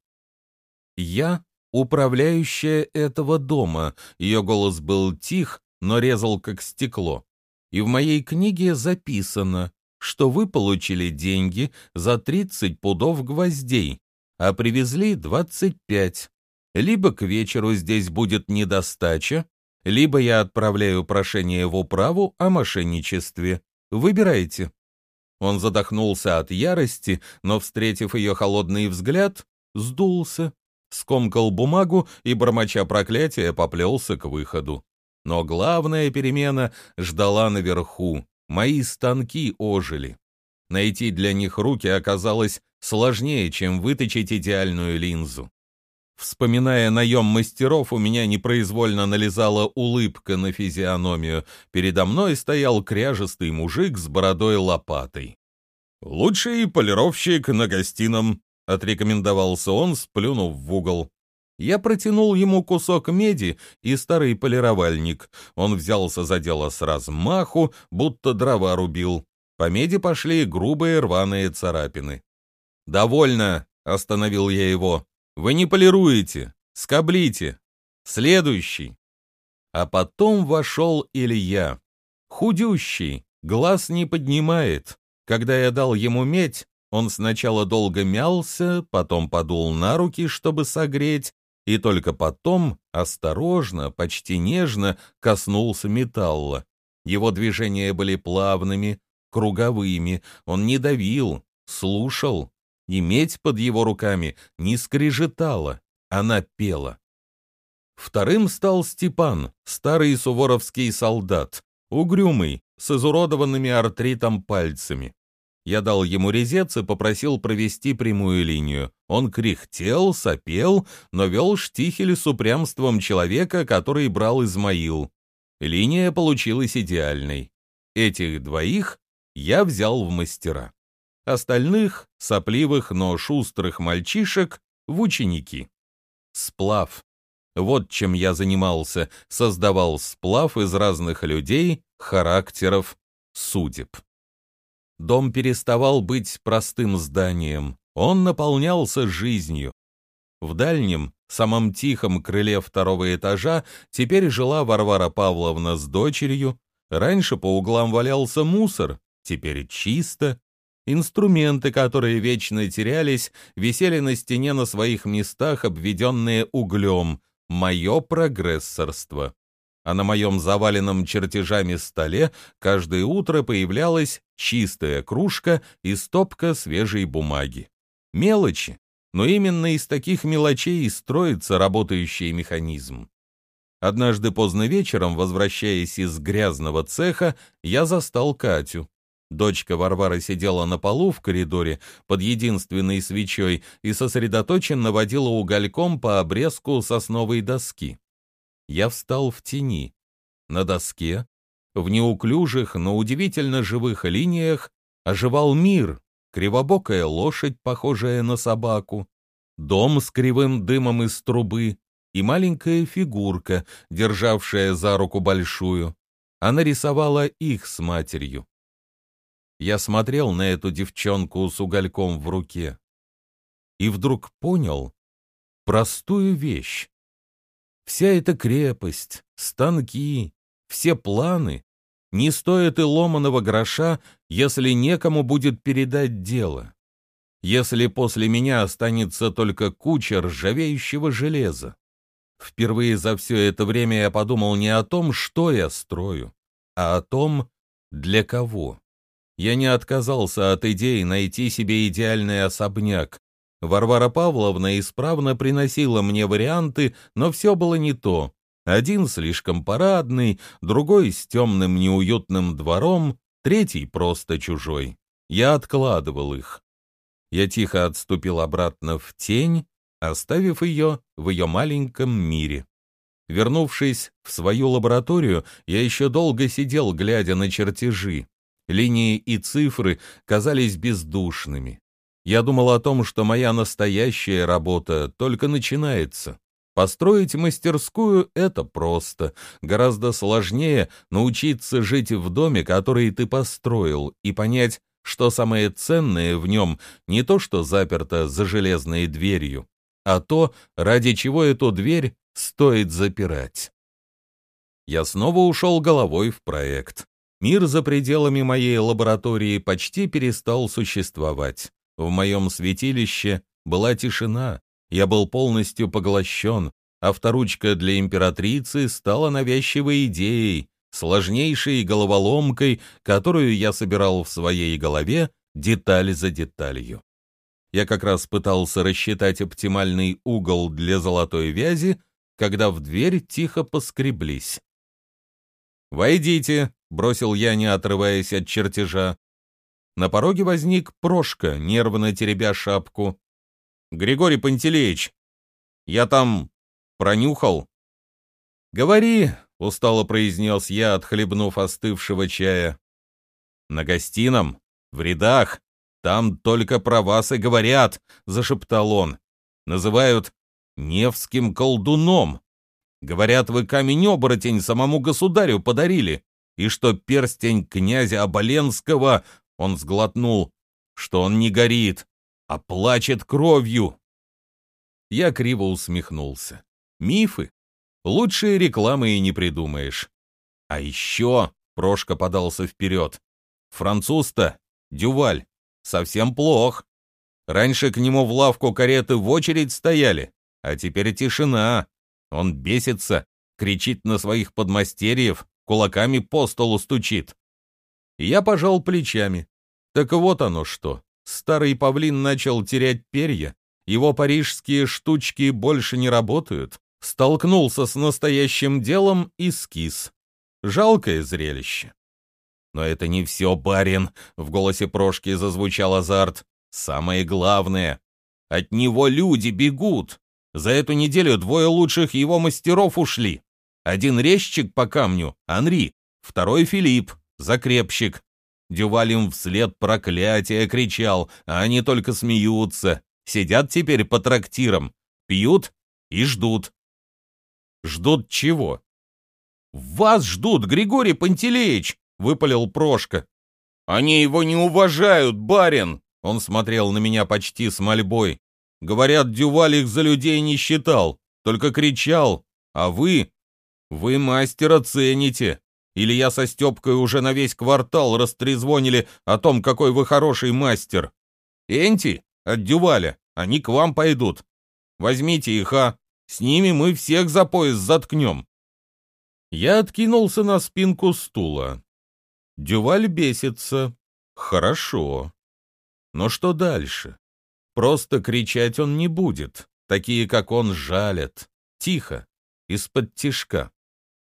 «Я управляющая этого дома». Ее голос был тих, но резал как стекло. И в моей книге записано что вы получили деньги за 30 пудов гвоздей, а привезли 25. Либо к вечеру здесь будет недостача, либо я отправляю прошение в управу о мошенничестве. Выбирайте». Он задохнулся от ярости, но, встретив ее холодный взгляд, сдулся. скомкал бумагу и, бормоча проклятия, поплелся к выходу. Но главная перемена ждала наверху. Мои станки ожили. Найти для них руки оказалось сложнее, чем выточить идеальную линзу. Вспоминая наем мастеров, у меня непроизвольно налезала улыбка на физиономию. Передо мной стоял кряжестый мужик с бородой-лопатой. «Лучший полировщик на гостином», — отрекомендовался он, сплюнув в угол. Я протянул ему кусок меди и старый полировальник. Он взялся за дело с размаху, будто дрова рубил. По меди пошли грубые рваные царапины. «Довольно», — остановил я его. «Вы не полируете, скоблите. Следующий». А потом вошел Илья. Худющий, глаз не поднимает. Когда я дал ему медь, он сначала долго мялся, потом подул на руки, чтобы согреть, и только потом, осторожно, почти нежно, коснулся металла. Его движения были плавными, круговыми, он не давил, слушал, и медь под его руками не скрежетала, она пела. Вторым стал Степан, старый суворовский солдат, угрюмый, с изуродованными артритом пальцами. Я дал ему резец и попросил провести прямую линию. Он кряхтел, сопел, но вел штихель с упрямством человека, который брал Измаил. Линия получилась идеальной. Этих двоих я взял в мастера. Остальных, сопливых, но шустрых мальчишек, в ученики. Сплав. Вот чем я занимался, создавал сплав из разных людей, характеров, судеб. Дом переставал быть простым зданием, он наполнялся жизнью. В дальнем, самом тихом крыле второго этажа теперь жила Варвара Павловна с дочерью, раньше по углам валялся мусор, теперь чисто, инструменты, которые вечно терялись, висели на стене на своих местах, обведенные углем, мое прогрессорство а на моем заваленном чертежами столе каждое утро появлялась чистая кружка и стопка свежей бумаги. Мелочи, но именно из таких мелочей и строится работающий механизм. Однажды поздно вечером, возвращаясь из грязного цеха, я застал Катю. Дочка Варвары сидела на полу в коридоре под единственной свечой и сосредоточенно водила угольком по обрезку сосновой доски я встал в тени. На доске, в неуклюжих, но удивительно живых линиях, оживал мир, кривобокая лошадь, похожая на собаку, дом с кривым дымом из трубы и маленькая фигурка, державшая за руку большую. Она рисовала их с матерью. Я смотрел на эту девчонку с угольком в руке и вдруг понял простую вещь. Вся эта крепость, станки, все планы не стоят и ломаного гроша, если некому будет передать дело. Если после меня останется только куча ржавеющего железа. Впервые за все это время я подумал не о том, что я строю, а о том, для кого. Я не отказался от идеи найти себе идеальный особняк, Варвара Павловна исправно приносила мне варианты, но все было не то. Один слишком парадный, другой с темным неуютным двором, третий просто чужой. Я откладывал их. Я тихо отступил обратно в тень, оставив ее в ее маленьком мире. Вернувшись в свою лабораторию, я еще долго сидел, глядя на чертежи. Линии и цифры казались бездушными. Я думал о том, что моя настоящая работа только начинается. Построить мастерскую — это просто. Гораздо сложнее научиться жить в доме, который ты построил, и понять, что самое ценное в нем не то, что заперто за железной дверью, а то, ради чего эту дверь стоит запирать. Я снова ушел головой в проект. Мир за пределами моей лаборатории почти перестал существовать. В моем святилище была тишина, я был полностью поглощен, авторучка для императрицы стала навязчивой идеей, сложнейшей головоломкой, которую я собирал в своей голове деталь за деталью. Я как раз пытался рассчитать оптимальный угол для золотой вязи, когда в дверь тихо поскреблись. «Войдите», — бросил я, не отрываясь от чертежа. На пороге возник Прошка, нервно теребя шапку. «Григорий Пантелеич, я там пронюхал». «Говори», — устало произнес я, отхлебнув остывшего чая. «На гостином, в рядах, там только про вас и говорят», — зашептал он. «Называют Невским колдуном. Говорят, вы камень-оборотень самому государю подарили, и что перстень князя Оболенского, он сглотнул, что он не горит, а плачет кровью». Я криво усмехнулся. «Мифы? Лучшие рекламы и не придумаешь. А еще...» — Прошка подался вперед. «Француз-то, Дюваль, совсем плох. Раньше к нему в лавку кареты в очередь стояли, а теперь тишина. Он бесится, кричит на своих подмастерьев, кулаками по столу стучит. Я пожал плечами. Так вот оно что. Старый павлин начал терять перья, его парижские штучки больше не работают. Столкнулся с настоящим делом и скис. Жалкое зрелище. Но это не все, барин, в голосе Прошки зазвучал азарт. Самое главное, от него люди бегут. За эту неделю двое лучших его мастеров ушли. Один резчик по камню, Анри, второй Филипп, закрепщик. Дюваль вслед проклятие кричал, а они только смеются. Сидят теперь по трактирам, пьют и ждут. Ждут чего? Вас ждут, Григорий Пантелеич! выпалил Прошка. «Они его не уважают, барин!» Он смотрел на меня почти с мольбой. Говорят, Дюваль их за людей не считал, только кричал. А вы? Вы мастера цените. Или я со Степкой уже на весь квартал растрезвонили о том, какой вы хороший мастер. Энти от Дюваля, они к вам пойдут. Возьмите их, а? С ними мы всех за пояс заткнем. Я откинулся на спинку стула. Дюваль бесится. Хорошо. Но что дальше? Просто кричать он не будет. Такие, как он, жалят. Тихо, из-под тишка.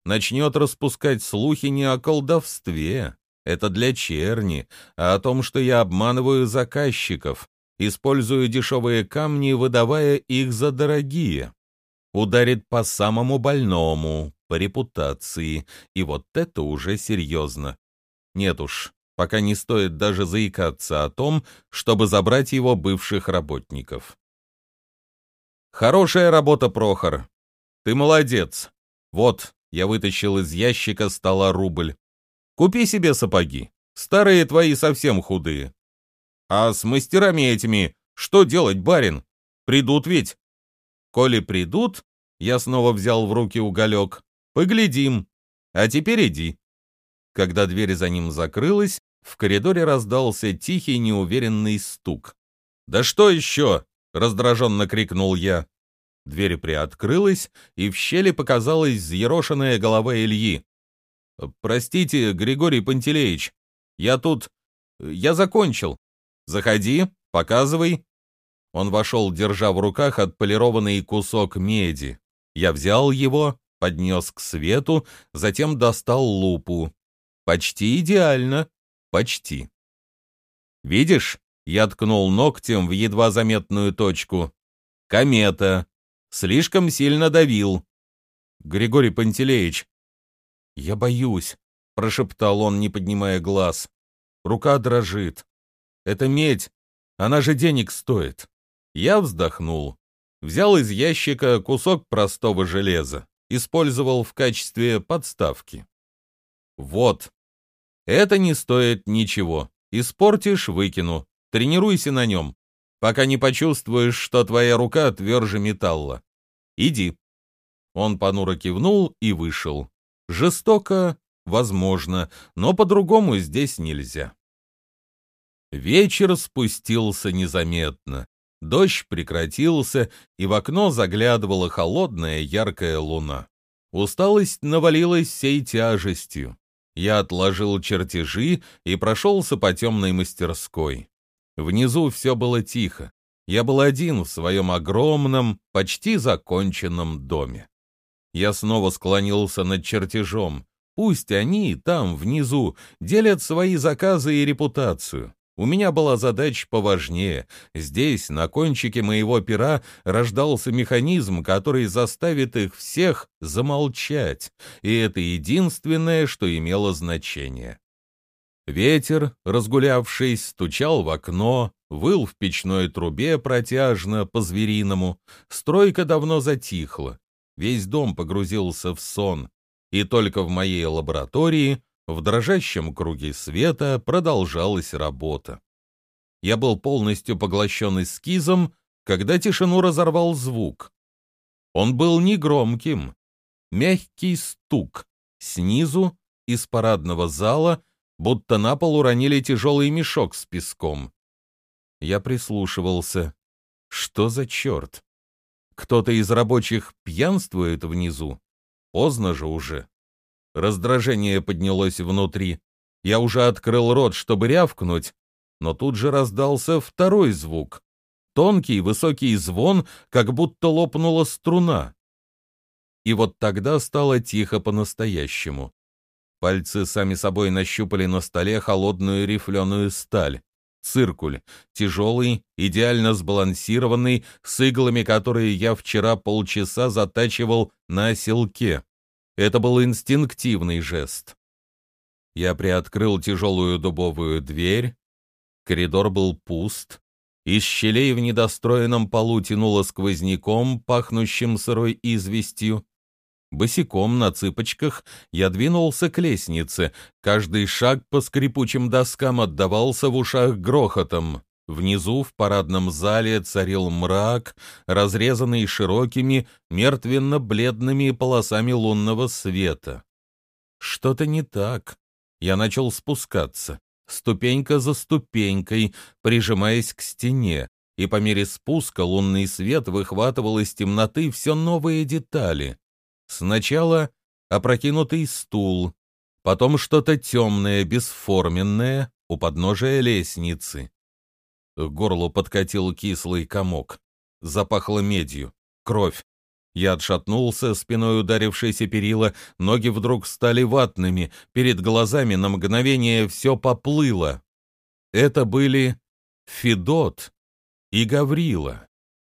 Начнет распускать слухи не о колдовстве. Это для черни, а о том, что я обманываю заказчиков, использую дешевые камни, выдавая их за дорогие. Ударит по самому больному, по репутации, и вот это уже серьезно. Нет уж, пока не стоит даже заикаться о том, чтобы забрать его бывших работников. Хорошая работа, Прохор. Ты молодец. Вот, я вытащил из ящика стола рубль. Купи себе сапоги. Старые твои совсем худые. А с мастерами этими что делать, барин? Придут ведь? Коли придут, я снова взял в руки уголек. Поглядим. А теперь иди. Когда дверь за ним закрылась, в коридоре раздался тихий неуверенный стук. «Да что еще?» — раздраженно крикнул я. Дверь приоткрылась, и в щели показалась взъерошенная голова Ильи. «Простите, Григорий Пантелеич, я тут... я закончил. Заходи, показывай». Он вошел, держа в руках отполированный кусок меди. Я взял его, поднес к свету, затем достал лупу. Почти идеально. Почти. Видишь? Я ткнул ногтем в едва заметную точку. Комета. Слишком сильно давил. Григорий Пантелеич. Я боюсь, прошептал он, не поднимая глаз. Рука дрожит. Это медь. Она же денег стоит. Я вздохнул. Взял из ящика кусок простого железа. Использовал в качестве подставки. Вот, это не стоит ничего. Испортишь — выкину. Тренируйся на нем, пока не почувствуешь, что твоя рука тверже металла. Иди. Он понуро кивнул и вышел. Жестоко, возможно, но по-другому здесь нельзя. Вечер спустился незаметно. Дождь прекратился, и в окно заглядывала холодная яркая луна. Усталость навалилась всей тяжестью. Я отложил чертежи и прошелся по темной мастерской. Внизу все было тихо. Я был один в своем огромном, почти законченном доме. Я снова склонился над чертежом. Пусть они там, внизу, делят свои заказы и репутацию. У меня была задача поважнее. Здесь, на кончике моего пера, рождался механизм, который заставит их всех замолчать, и это единственное, что имело значение. Ветер, разгулявшись, стучал в окно, выл в печной трубе протяжно, по-звериному. Стройка давно затихла. Весь дом погрузился в сон, и только в моей лаборатории в дрожащем круге света продолжалась работа. Я был полностью поглощен эскизом, когда тишину разорвал звук. Он был негромким. Мягкий стук. Снизу, из парадного зала, будто на пол уронили тяжелый мешок с песком. Я прислушивался. Что за черт? Кто-то из рабочих пьянствует внизу? Поздно же уже. Раздражение поднялось внутри. Я уже открыл рот, чтобы рявкнуть, но тут же раздался второй звук. Тонкий, высокий звон, как будто лопнула струна. И вот тогда стало тихо по-настоящему. Пальцы сами собой нащупали на столе холодную рифленую сталь. Циркуль, тяжелый, идеально сбалансированный, с иглами, которые я вчера полчаса затачивал на оселке. Это был инстинктивный жест. Я приоткрыл тяжелую дубовую дверь. Коридор был пуст. Из щелей в недостроенном полу тянуло сквозняком, пахнущим сырой известью. Босиком на цыпочках я двинулся к лестнице. Каждый шаг по скрипучим доскам отдавался в ушах грохотом. Внизу в парадном зале царил мрак, разрезанный широкими, мертвенно-бледными полосами лунного света. Что-то не так. Я начал спускаться, ступенька за ступенькой, прижимаясь к стене, и по мере спуска лунный свет выхватывал из темноты все новые детали. Сначала опрокинутый стул, потом что-то темное, бесформенное у подножия лестницы. К горлу подкатил кислый комок. Запахло медью. Кровь. Я отшатнулся, спиной ударившейся перила, ноги вдруг стали ватными, перед глазами на мгновение все поплыло. Это были Федот и Гаврила.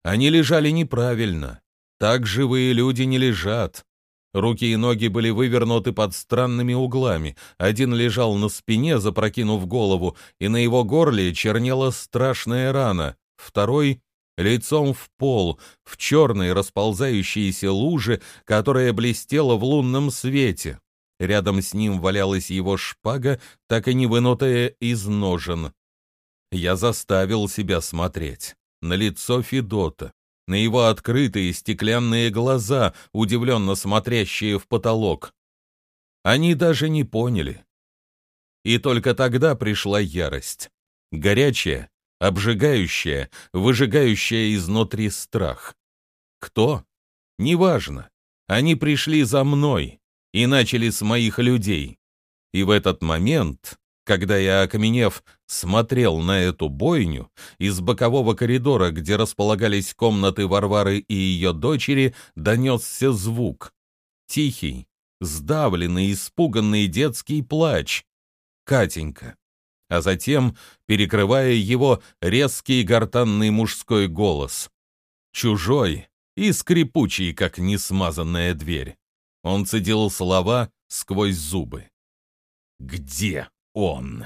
Они лежали неправильно. Так живые люди не лежат. Руки и ноги были вывернуты под странными углами. Один лежал на спине, запрокинув голову, и на его горле чернела страшная рана. Второй — лицом в пол, в черной расползающейся луже, которая блестела в лунном свете. Рядом с ним валялась его шпага, так и не вынутая из ножен. Я заставил себя смотреть на лицо Федота на его открытые стеклянные глаза, удивленно смотрящие в потолок. Они даже не поняли. И только тогда пришла ярость. Горячая, обжигающая, выжигающая изнутри страх. Кто? Неважно. Они пришли за мной и начали с моих людей. И в этот момент когда я, окаменев, смотрел на эту бойню, из бокового коридора, где располагались комнаты Варвары и ее дочери, донесся звук. Тихий, сдавленный, испуганный детский плач. Катенька. А затем, перекрывая его, резкий гортанный мужской голос. Чужой и скрипучий, как несмазанная дверь. Он цедил слова сквозь зубы. «Где?» Он.